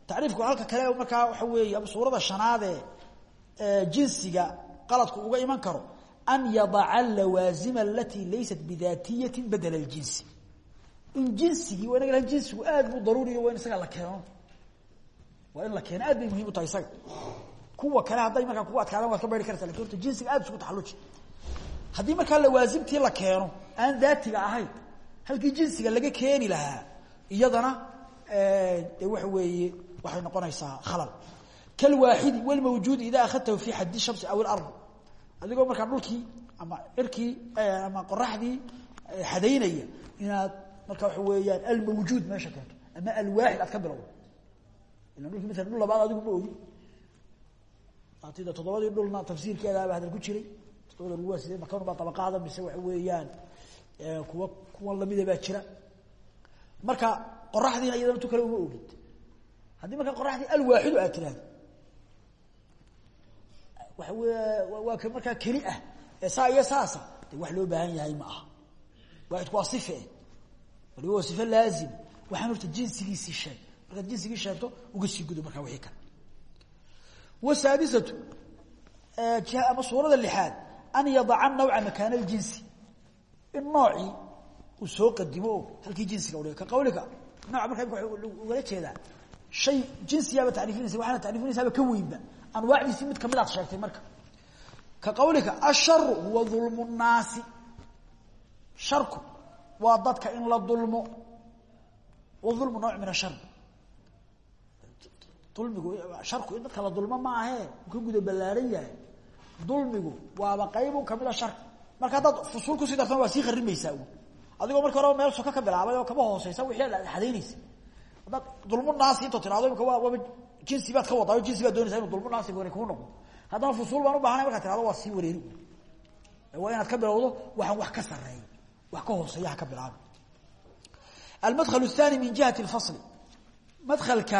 tacriifku halka kale markaa waxa weeye ama suurada shanaadee jinsiga qaladku uga iman karo an yadaca alawaazima alatii laysat bidaatiyati badela ljinsi in jinsigii waa inaga jinsigu aad buu daruuriyo waa in isaga la keeno waa in la keeno aad bay muhiim u tahay isaga kuwa kale hadday markaa kugu adkaadaan waad ka bayri karta laakiin horta jinsiga aad isku taxalluji haddii markaa lawaasimtii la keeno aan daatiga ahayn halkii jinsiga laga keeni lahaa iyadana de waxa weeye waxay noqonaysaa khalal kalwaaxidi walmawjuudi idaa akhadtahu fi xaddi shamsi aw ilardi adigoo markaa dhulkii ama cirkii ama qoraxdii xadaynaya inaad marka waxa weeyaan almawjuud meesha keento ama alwaaxid aad ka bilowdo ila dhulki maala dhul labaad adigu ma ogi. Toddobadii dhulna tafsiirkeedaaba hadal ku jiray. Toddobada dhul waa sidee makan baa dabaqaada mise waxa weeyaan kuwa kuwan lamida baa jira. Marka qoraxdiina iyadana tu kale uma ogid. Haddii markaa qoraxdii alwaaxidu aad tirahdo wey waa ka markaa ah saa iyo saasa wax loo baahan yahay ma aha. Waa sife waliba waa sife laazim. Waxaan horta jinsigiisii sheeg markaad jinsigii sheegto uga sii gudo markaa wixii kale. Wasaadisatu ama suurada lixaad an yadaca nawca makaana aljinsi. In noocii uu soo qadimo halkii jinsiga udhiga ka qawlika nooca markaa imka ugala jeedaa shay jinsiyaaba tariifinaysa waxaana tariifinaysaaba ka weynba. Anwaacdiisii mid ka mid aad sheegtay marka. Ka qawlika asharu huwa dulmu nnaasi. Sharku waa dadka in la dulmo waulmu nooc min ashar dulmigu sharku in dadka la dulmo ma ahee uu ka guda ballaaran yahay. Dulmigu waaba qaybu ka mid a sharka marka haddaad fusuul ku sii dartana waa sii kharimaysaa adigoo marka horeba meel soka ka bilaabay oo kaba hooseysa wixii ad xadaynaysa haddaad dulmunaasi into tirado imka waaba jinsi baad ka wadaa jinsi baad doonaysa inu dulmunaasi ware kuu noqdo. Haddaba fusuul baan u baahana markaa tirado waa sii wareeri. Waa inaad ka bilowdo waxaan wax ka sareeyo wax ka hooseeya ha ka bilaabo almadkhalu thani min jihati lfasli madkhalka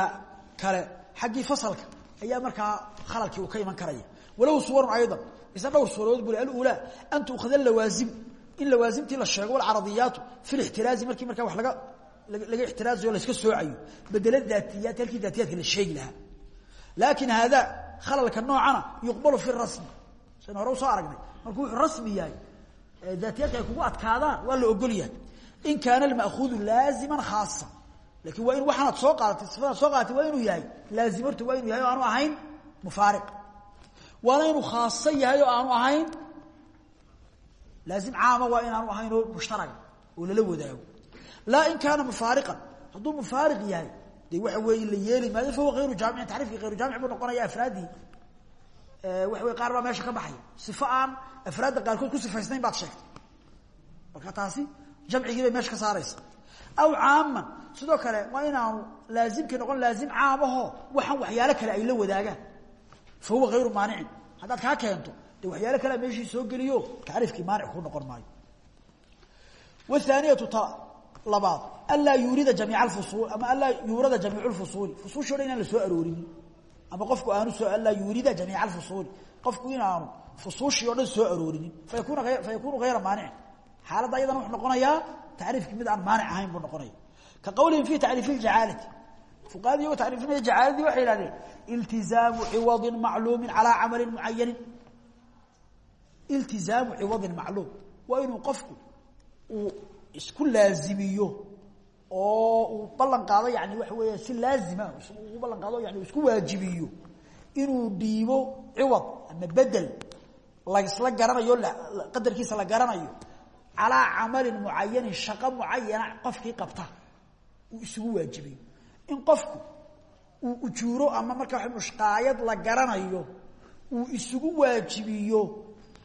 kale xaggii fasalka ayaa markaa khalalkii uu ka iman karaya. Walow suwarun aydan mise dhowr suuradood bule alulaa an tukhada lawaasim in lawaasimtii la sheego walcaradiyaatu fi lixtiraazi markii markaa wax laga laga ixtiraazayo la iska soocayo bedela daatiyaati halkii daatiyaadka la sheegi lahaa. Laakin haada khalalka noocana yuqbalu fi rasmi. San hore u soo aragnay. Markuu wuxuu rasmi yahay daatiyaadka ay kugu adkaadaan waa la ogol yahay in kaana alma'kuudu laaziman khaasa laakiin waa in waxaanaad soo qaadatay sifadaad soo qaadatay waa inuu yahay laazim horta waa inuu yahay o aanu ahayn mufaariq. Waana inuu khaaso yahay oo aanu ahayn laazim caama waa inaanu ahayn oo mushtaraga oo lala wadaago laa in kaana mufaariqan. Hadduu mufaariq yahay dee waxa weeye la yeeli maayo fahuwa hayru jaamicin tacriifkii hayru jaamic buu noqonaya afraadii. Waxa wey qaar baa meesha ka baxaya. Sifo aan afraadda qaarkood ku sifaysnayn baad sheegtay. Marka taasi jamcigii bay meesha ka saaraysa aw caaman sidoo kale waa inaanu laazimkii noqon laazim caamaho waxaan waxyaalo kale ay la wadaagaan. Fa huwa hayru maanicin haddaad kaa keento dee waxyaalo kalea meeshii soo geliyo tacriifkii maanic kuu noqon maayo. Wathaaniyatu ta labaad anlaa yuurida jamiica alfusuul ama anlaa yuurada jamiicu lfusuuli fusuushi o dhan inaan la soo aroorinin ama qofku aanu soo anlaa yuurida jamiica alfusuuli qofku inaanu fusuushii o dhan soo aroorinin fayakuna fa yakunu hayra maanicin xaaladda ayadana wuxuu noqonayaa tacriifkii mid aan maanic ahayn buu noqonaya ka qawlihim fi tacriifi ljacaalati fuqahadii iyagoo tacriifinaya jacaaladii waxay yihahdeen iltizaamu ciwadin macluumin calaa camalin mucayanin iltizaamu ciwadin macluum. Waa inuu qofku uu isku laazimiyo oo uu ballan qaado yani waxa weeya si laazima u ballan qaado yani isku waajibiyo inuu dhiibo ciwad ama bedel laisla garanayo qadarkiisa la garanayo calaa camalin mucayanin shaqo mucayana qofkii qabta uu isugu waajibiyo. In qofku uu ujuuro ama markaa mushqaayad la garanayo uu isugu waajibiyo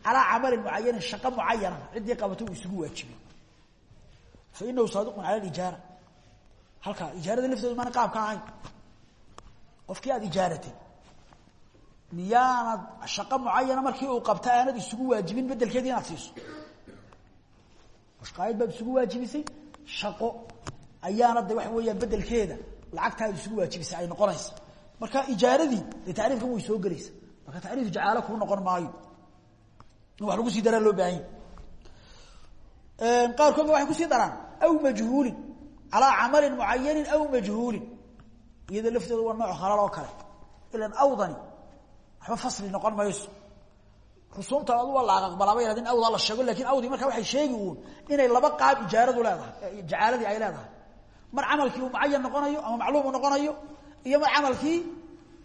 calaa camalin mucayanin shaqo mucayana ciddii qabato isugu waajibiyo fa inahu saadiqun cala alijaara. Halkaa ijaarada lafteedu maana qaabka ahayn. Qofkii aada ijaaratay miyaanad shaqo mucayana markii uu qabta aanad isugu waajibin bedelkeedii inaad siiso. Mushqaayad baad isugu waajibisay shaqo ayaana de waxa weeyaan bedelkeeda lacagtaad isugu waajibisay ay noqonaysa. Marka ijaaradii dee tacriifkan way soo gelaysa. Marka tacriif jacaalo kuu noqon maayo. In wax lagu sii daraa loo qaarkoodna waxay ku sii daraan aw majhuulin calaa camalin mucayanin aw majhuulin. Iyada lafteedu waa nooc halal oo kale. Ilan awdani waxba fasli noqon mayso. Rusuumta adu waa la aqbalaa bay yahdeen awdaa la sheego laakiin awdii markaa waxay sheegi uun inay laba qaab ijaaradu leedahay jacaaladii ay leedahay. Mar camalkii uu mucayan noqonayo ama macluum uu noqonayo iyo mar camalkii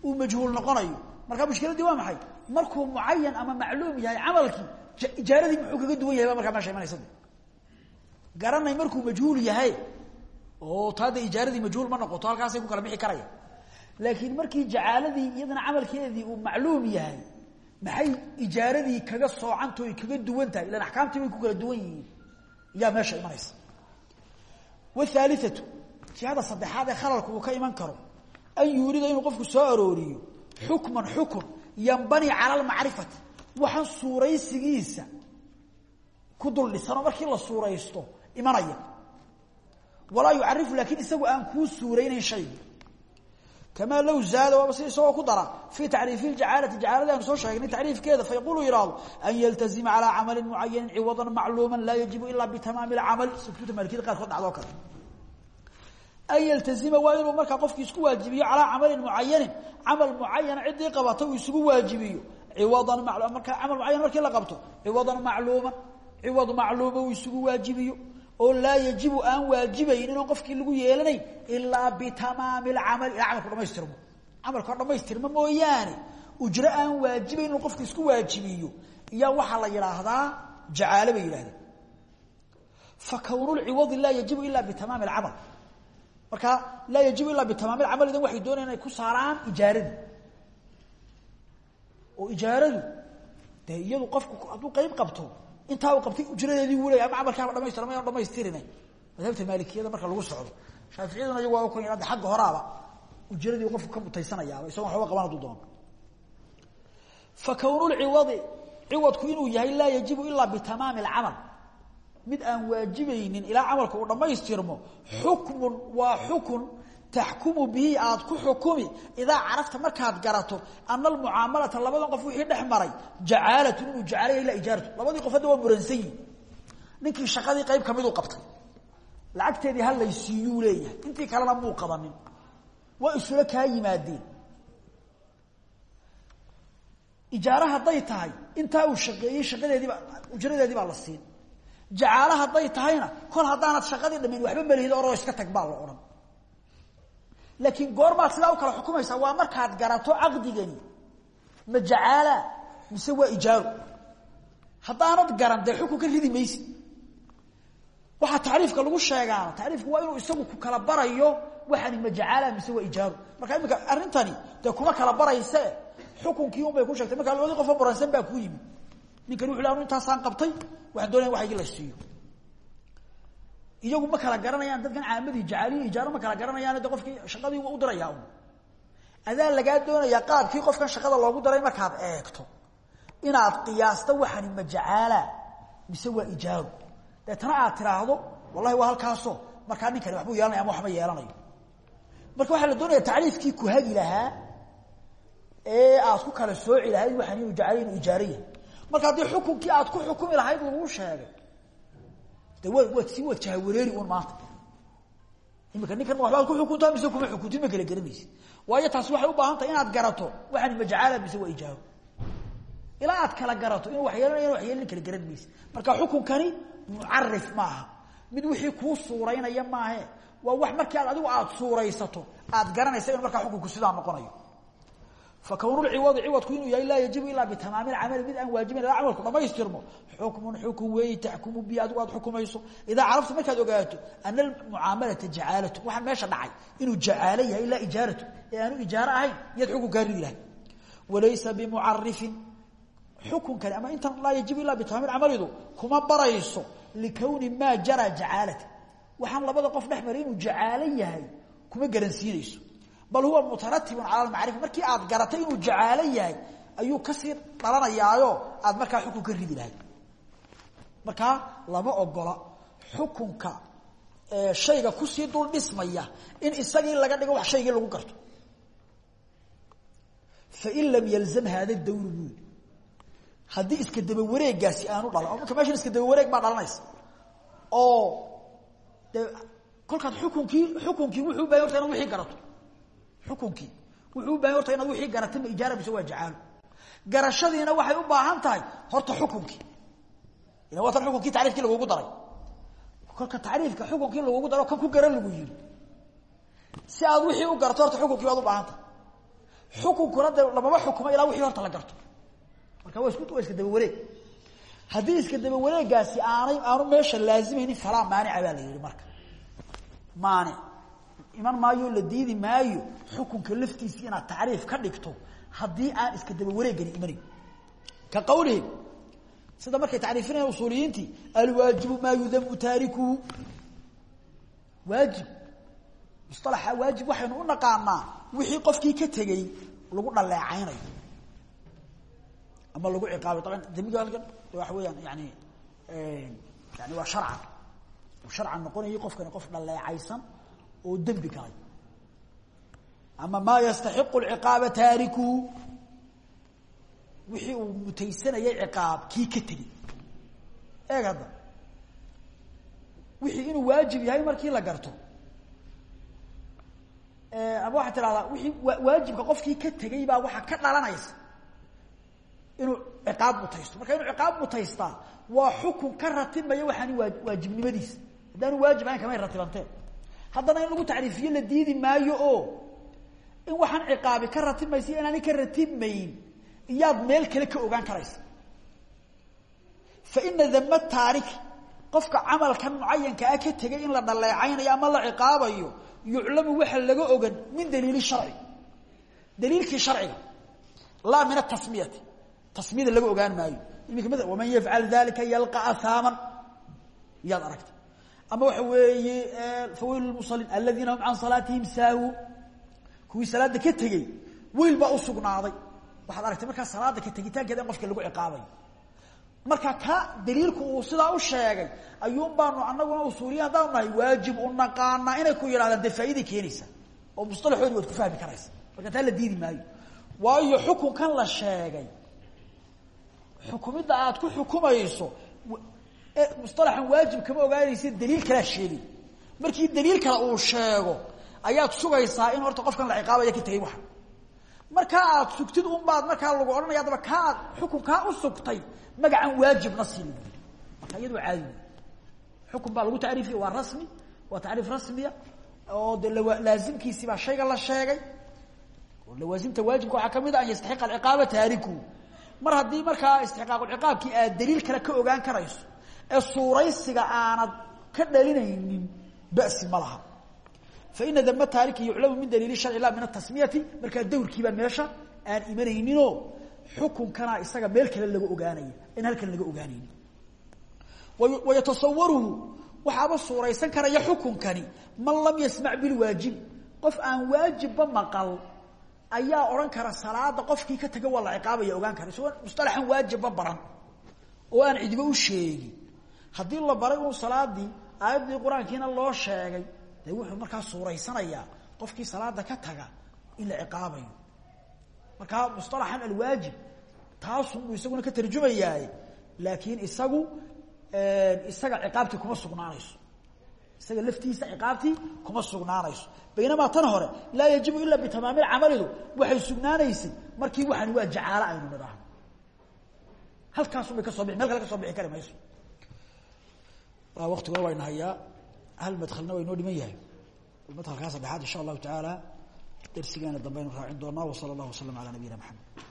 uu majhuul noqonayo. Marka mushkiladii waa maxay? Markuu mucayan ama macluum yahay camalkii ijaaradii muxuu kaga duwan yahay ba markaa meesha garanay markuu majhuul yahay. Oo taada ijaaradii majhuul ma noqoto halkaasay ku kala bixi karaya. Laakiin markii jacaaladii iyadana camalkeedii uu macluum yahay maxay ijaaradii kaga soocanta oy kaga duwan tahay? Ilan axkaamtii bay ku kala duwan yihiin. Yaa meesha imanaysa. Whaaliatu jihada saddexaad ee khalalku uu ka iman karo an yuurida inuu qofku soo arooriyo xukman xukun yambani cala almacrifati waxaan suuraysigiisa ku dul dhisanoo markii la suuraysto imanaya. Walaa yucarifu laakiin isagu aan kuu suuraynayn shayga kamaa low zaada waaba si isagoo ku dara fii tacriifi ljacaalati jacaaladi aanu soo sheegnay tacriifkeeda fayaqulu yihahdo an yaltazima calaa camalin mucayanin ciwadan macluuma laa yajibu ilaa bitamaami lcamal si kutubta maalikiyada qaarkood dhacdoo kale. An yaltazima waa inuu markaa qofki isku waajibiyo calaa camalin mucayanin camal mucayana ciddii qabata uu isugu waajibiyo. Ciwadan markaa camal mucayan markii la qabto ciwadan macluuman ciwad macluuma uu isugu waajibiyo oo laa yajibu aan waajibayn inaan qofkii lagu yeelanayn ilaa bitamaami lcamali ilaa camalku dhamaystirmo. Camalkao dhamaystirmo mooyaane ujro aan waajibayn inuu qofku isku waajibiyo. Iyaa waxaa la yidhaahdaa jacaalo bay yidhahdeen fa kownulciwadi laa yajibu ilaa bitamaami alcamal. Marka laa yajibu ilaa bitamaami lcamal idan waxay doonayaan inay ku saaraan ijaaradii oo ijaaradu dee iyadu qofku hadduu qeyb qabto intaa qabtay ujradeedii wuu leya ama camalkaaba dhamaystirma yaan dhamaystirina madhabta maalikiyada marka lagu socdo. Shaaficiyaduna iyagu waa ku yidhahda xagga horaaba ujradii qofku ka mutaysanayaaba isagoon waxba qaban hadduu doono. Fa kownulciwadi ciwadku inuu yahay laa yajibu ilaa bitamaami alcamal. Mid aan waajibaynin ilaa camalka uu dhammaystirmo xukmun waa taxkumu bihi aad ku xukumi. Idaa carafta markaad garato ana almucaamalata labadan qof wixii dhex maray jacaalatu inuu jacaalaya ilaa ijaaratu. Labadii qof hadda waa muransan yihiin ninkii shaqadii qayb kamiduu qabtay. Lacagteedii hallaysiiyuu leeyahay. Intii kalena muu qabanin. Waa isula kaa yimaadeen. Ijaaro hadday tahay intaa uu shaqeeyey shaqadeediiba ujradeedii baa la siin. Jacaalo hadday tahayna kol laakiin goormaad sidaa u kala xukumaysaa waa markaad garato caqdigani. Ma jacaala mise waa ijaaro haddaanad garan dee xukun ka ridi maysid. Waxaa tacriifka lagu sheegaa tacriifku waa inuu isagu ku kala barayo waxani majacaala mise waa ijaaru. Marka imika arrintani dee kuma kala barayse xukunkii un bay ku sheegtay. Markaa labadii qofoo muransan baa kuu yimid. Ninkani wuxu anu intaasaan qabtay waxaan doonaya waxaygii la siiyo iyagu ma kala garanayaan dadkan caamadii jacaaliyo ijaaro ma kala garanayaan qofkii shaqadii u diraya un adaa lagaa doonayaa qaabkii qofkan shaqada loogu daray markaad eegto inaad qiyaasta waxani majacaala mise waa ijaaru deetana aad tiraahdo wallahi waa halkaaso markaa ninkani waxbuu yeelanaya ama waxma yeelanayo. Marka waxaa la doonaya tacriifkii ku hagi lahaa ee aad ku kala sooci lahayd waxaan inuu jacala inuu ijaaro marka haddii xukunkii aad ku xukumi lahayd laguu sheegay de waad sii waad jahawareeri un maanta. Imika ninkan waxbaad ku xukuntaa mise kuma xukuntin ma kala garanaysid waayo taasi waxay u baahan tahay inaad garato waxaan majacaala mise waa ijaaro ilaa aad kala garato inuu waxyeelanayo wax yeelin kala garan maysid marka xukunkani mucarif maaha mid wixii kuu suuraynaya maahe. Waa wax markii aad adigu aada suuraysato aad garanaysa inu markaa xukunku sidaa noqonayo fakwnulciwadi ciwadku inuu yahay laa yajibu ilaa bitamaami camali mid aan waajibin ilaa camalku dhamaystirmo xukmun xukun weeyi taxkumu bi adigu aad xukumayso. Idaa carafta markaad ogaato ana mucaamalata jacaalatu waxaa meesha dhacay inuu jacaalo yahay ilaa ijaaratu ee aanu ijaaro ahayn iyaad xukunkaa ridi lahay walaysa bimucarifin xukunkani ama intan laa yajibu ilaa bitamaami camalidu kuma barayso likowni maa jaraa jacaalata. Waxaan labada qof dhex maray inuu jacaalo yahay kuma garansiinayso bal huwa mutaratibun cala macrifa markii aad garatay inuu jacaalo yahay ayuu ka sii dhalanayaayo aad markaa xukun ka ridi lahayd. Markaa lama ogola xukunka shayga ku sii dul dhismaya in isagii laga dhigo wax shaygii lagu garto. Fain lam yalzam haada dawru buuli haddii iska daba wareegaasi aanu dhalan oo marka meeshan iska daba wareeg baa dhalanaysa. Oo de kolkaad xukunkii xukunkii wuxuu u bahay xukunkii. Wuxuu u bahay horta wixii garatay ma ijaara mise waa garashadiina waxay u baahan tahay horta xukunkii. Ila waa tan xukunkii tacriifkii daray. Kolka tacriifka xukunkii lagugu daro kan ku garan lagu yiri. Si aad wixii u garato horta xukunkii waad u baahan tahay. Xukunkuna de lamama xukumo ilaa wixii horta la garto. Marka waa isku waa iska daba wareeg haddii daba wareegaasi aanay aanu meesha laazimaynin falaa maanica baa la yihi marka. Maanic iman maayo la diidi maayo xukunka laftiisi inaad tacriif ka dhigto haddii aan iska daba wareegani imanayn ka qawlihim sida markay tacriifinayaan usuuliyiintii alwaajibu maa yudamu taarikuhu waajib. Musalaxa waajib waxaynu u naqaanaa wixii qofkii ka tegey lagu dhaleecaynayo. Ama lagu ciqaabay. Daban dembiga halkan waxa weeyaan yani yani waa sharcan. Uu sharcan noqonayay qofkani qof dhaleecaysan oo dembi galay. Ama maa yastaxiqu lciqaaba taarikuhu wixii uu mutaysanayay ciqaab kii ka tegey eeg hadda. Wixii inuu waajib yahay markii la garto. Ama waxaa tidahdaa wixii waajibka qofkii ka tegey baa waxaa ka dhalanaysa inuu ciqaab mutaysto. Marka inuu ciqaab mutaystaa waa xukun ka ratibmaya waxaani waa waajibnimadiisa. Haddaanu waajib ahayn kamay ratibanteen haddana in lagu tacriifiyo la diidi maayo oo in waxaan ciqaabi ka ratibmaysa iyo ka ratibmayn iyaad meel kale ka ogaan karaysa. Fa ina dama taariki qofka camalkan mucayanka ah ka tegay in la dhaleecaynayo ama la ciqaabayo yuclamu waxa laga ogan min daliili sharci. Daliilkii sharciga laa min atasmiyati tasmiyada laga ogaan maayo. Iminka mid waman yafcal dalika yalqa ahaaman iyaad aragta ama waxa weeye fawayl lmusaliin aladiina hum can salaatihim saahuun kuwii salaada ka tegey weyl baa usugnaaday waxaad aragtay markaa salaada ka tegitaankeeda in qofka lagu ciqaabayo marka ka daliilku uu sidaa u sheegay ayuun baanu anaguna usuuliya haddaanu nahay waajib u naqaanaa inay ku yidhahdaan dee faa'iday keenaysa oo musalaxoodi waad ku fahmi karaysa marka taa la diidi maayo waayo xukunkan la sheegay xukumidda aad ku musalaxan waajib kama ogaanaysa daliil kalaa sheegay markii daliil kale uu sheego ayaad sugaysaa in horta qofkan la ciqaabaya ka tegay waxa. Markaa aad sugtid un baad markaa lagu odhanaya adaba ka aad u sugtay magacan waajibna siin. Marka iyadu waa caadi. Xukun baa lagu tacriifiya waa rasmi waa tacriif rasmiya oo de laazimkiisii baa shayga la sheegay. Lawaasimta waajibka waxaa ka mid a an yastaxiqa alciqaaba taariku. Mar haddii markaa istixqaaquciqaabkii aad daliil kale ka ogaan karayso ee suuraysiga aanad ka dhalinaynin basi ma laha. Faina dam taariki yuclamu min daliili sharci la min atasmiyati markaa dawrkiibaa meesha aan imanayninoo xukunkana isaga meel kale laga ogaanaya in halkan laga ogaanaynin. Wayatasawaruhu waxaaba suuraysan karaya xukunkani man lam yasmac bilwaajib qof aan waajibba maqal ayaa odhan kara salaada qofkii ka taga waa la ciqaabaya ogaan kara isagoo musalaxan waajibba baran oo aan u sheegin haddii la baray uu salaadii aayaddii qur'aankiina loo sheegay dee wuxuu markaa suuraysanayaa qofkii salaada ka taga in la ciqaabayo. Markaa musalaxan alwaajib taasunbuu isaguna ka tarjumayaaye laakiin isagu isaga ciqaabtii kuma sugnaanayso. Isaga laftiisa ciqaabtii kuma sugnaanayso. Baynamaa tan hore laa yajibu ila bitamaami camalidu waxay sugnaanaysay markii waxani waa jacaalo aynu nidhaahno. Halkaasunbay ka soo bixi meel kale ka soo bixi kari mayso waktiguna wayna hayaa. Hal madkhalna waa inoo dhiman yahay. Madkhalkaa saddexaad insha allahu tacaala darsigeena dambe aynu raacin doonaa wasala allahu wasalam ala nabiyina maxamed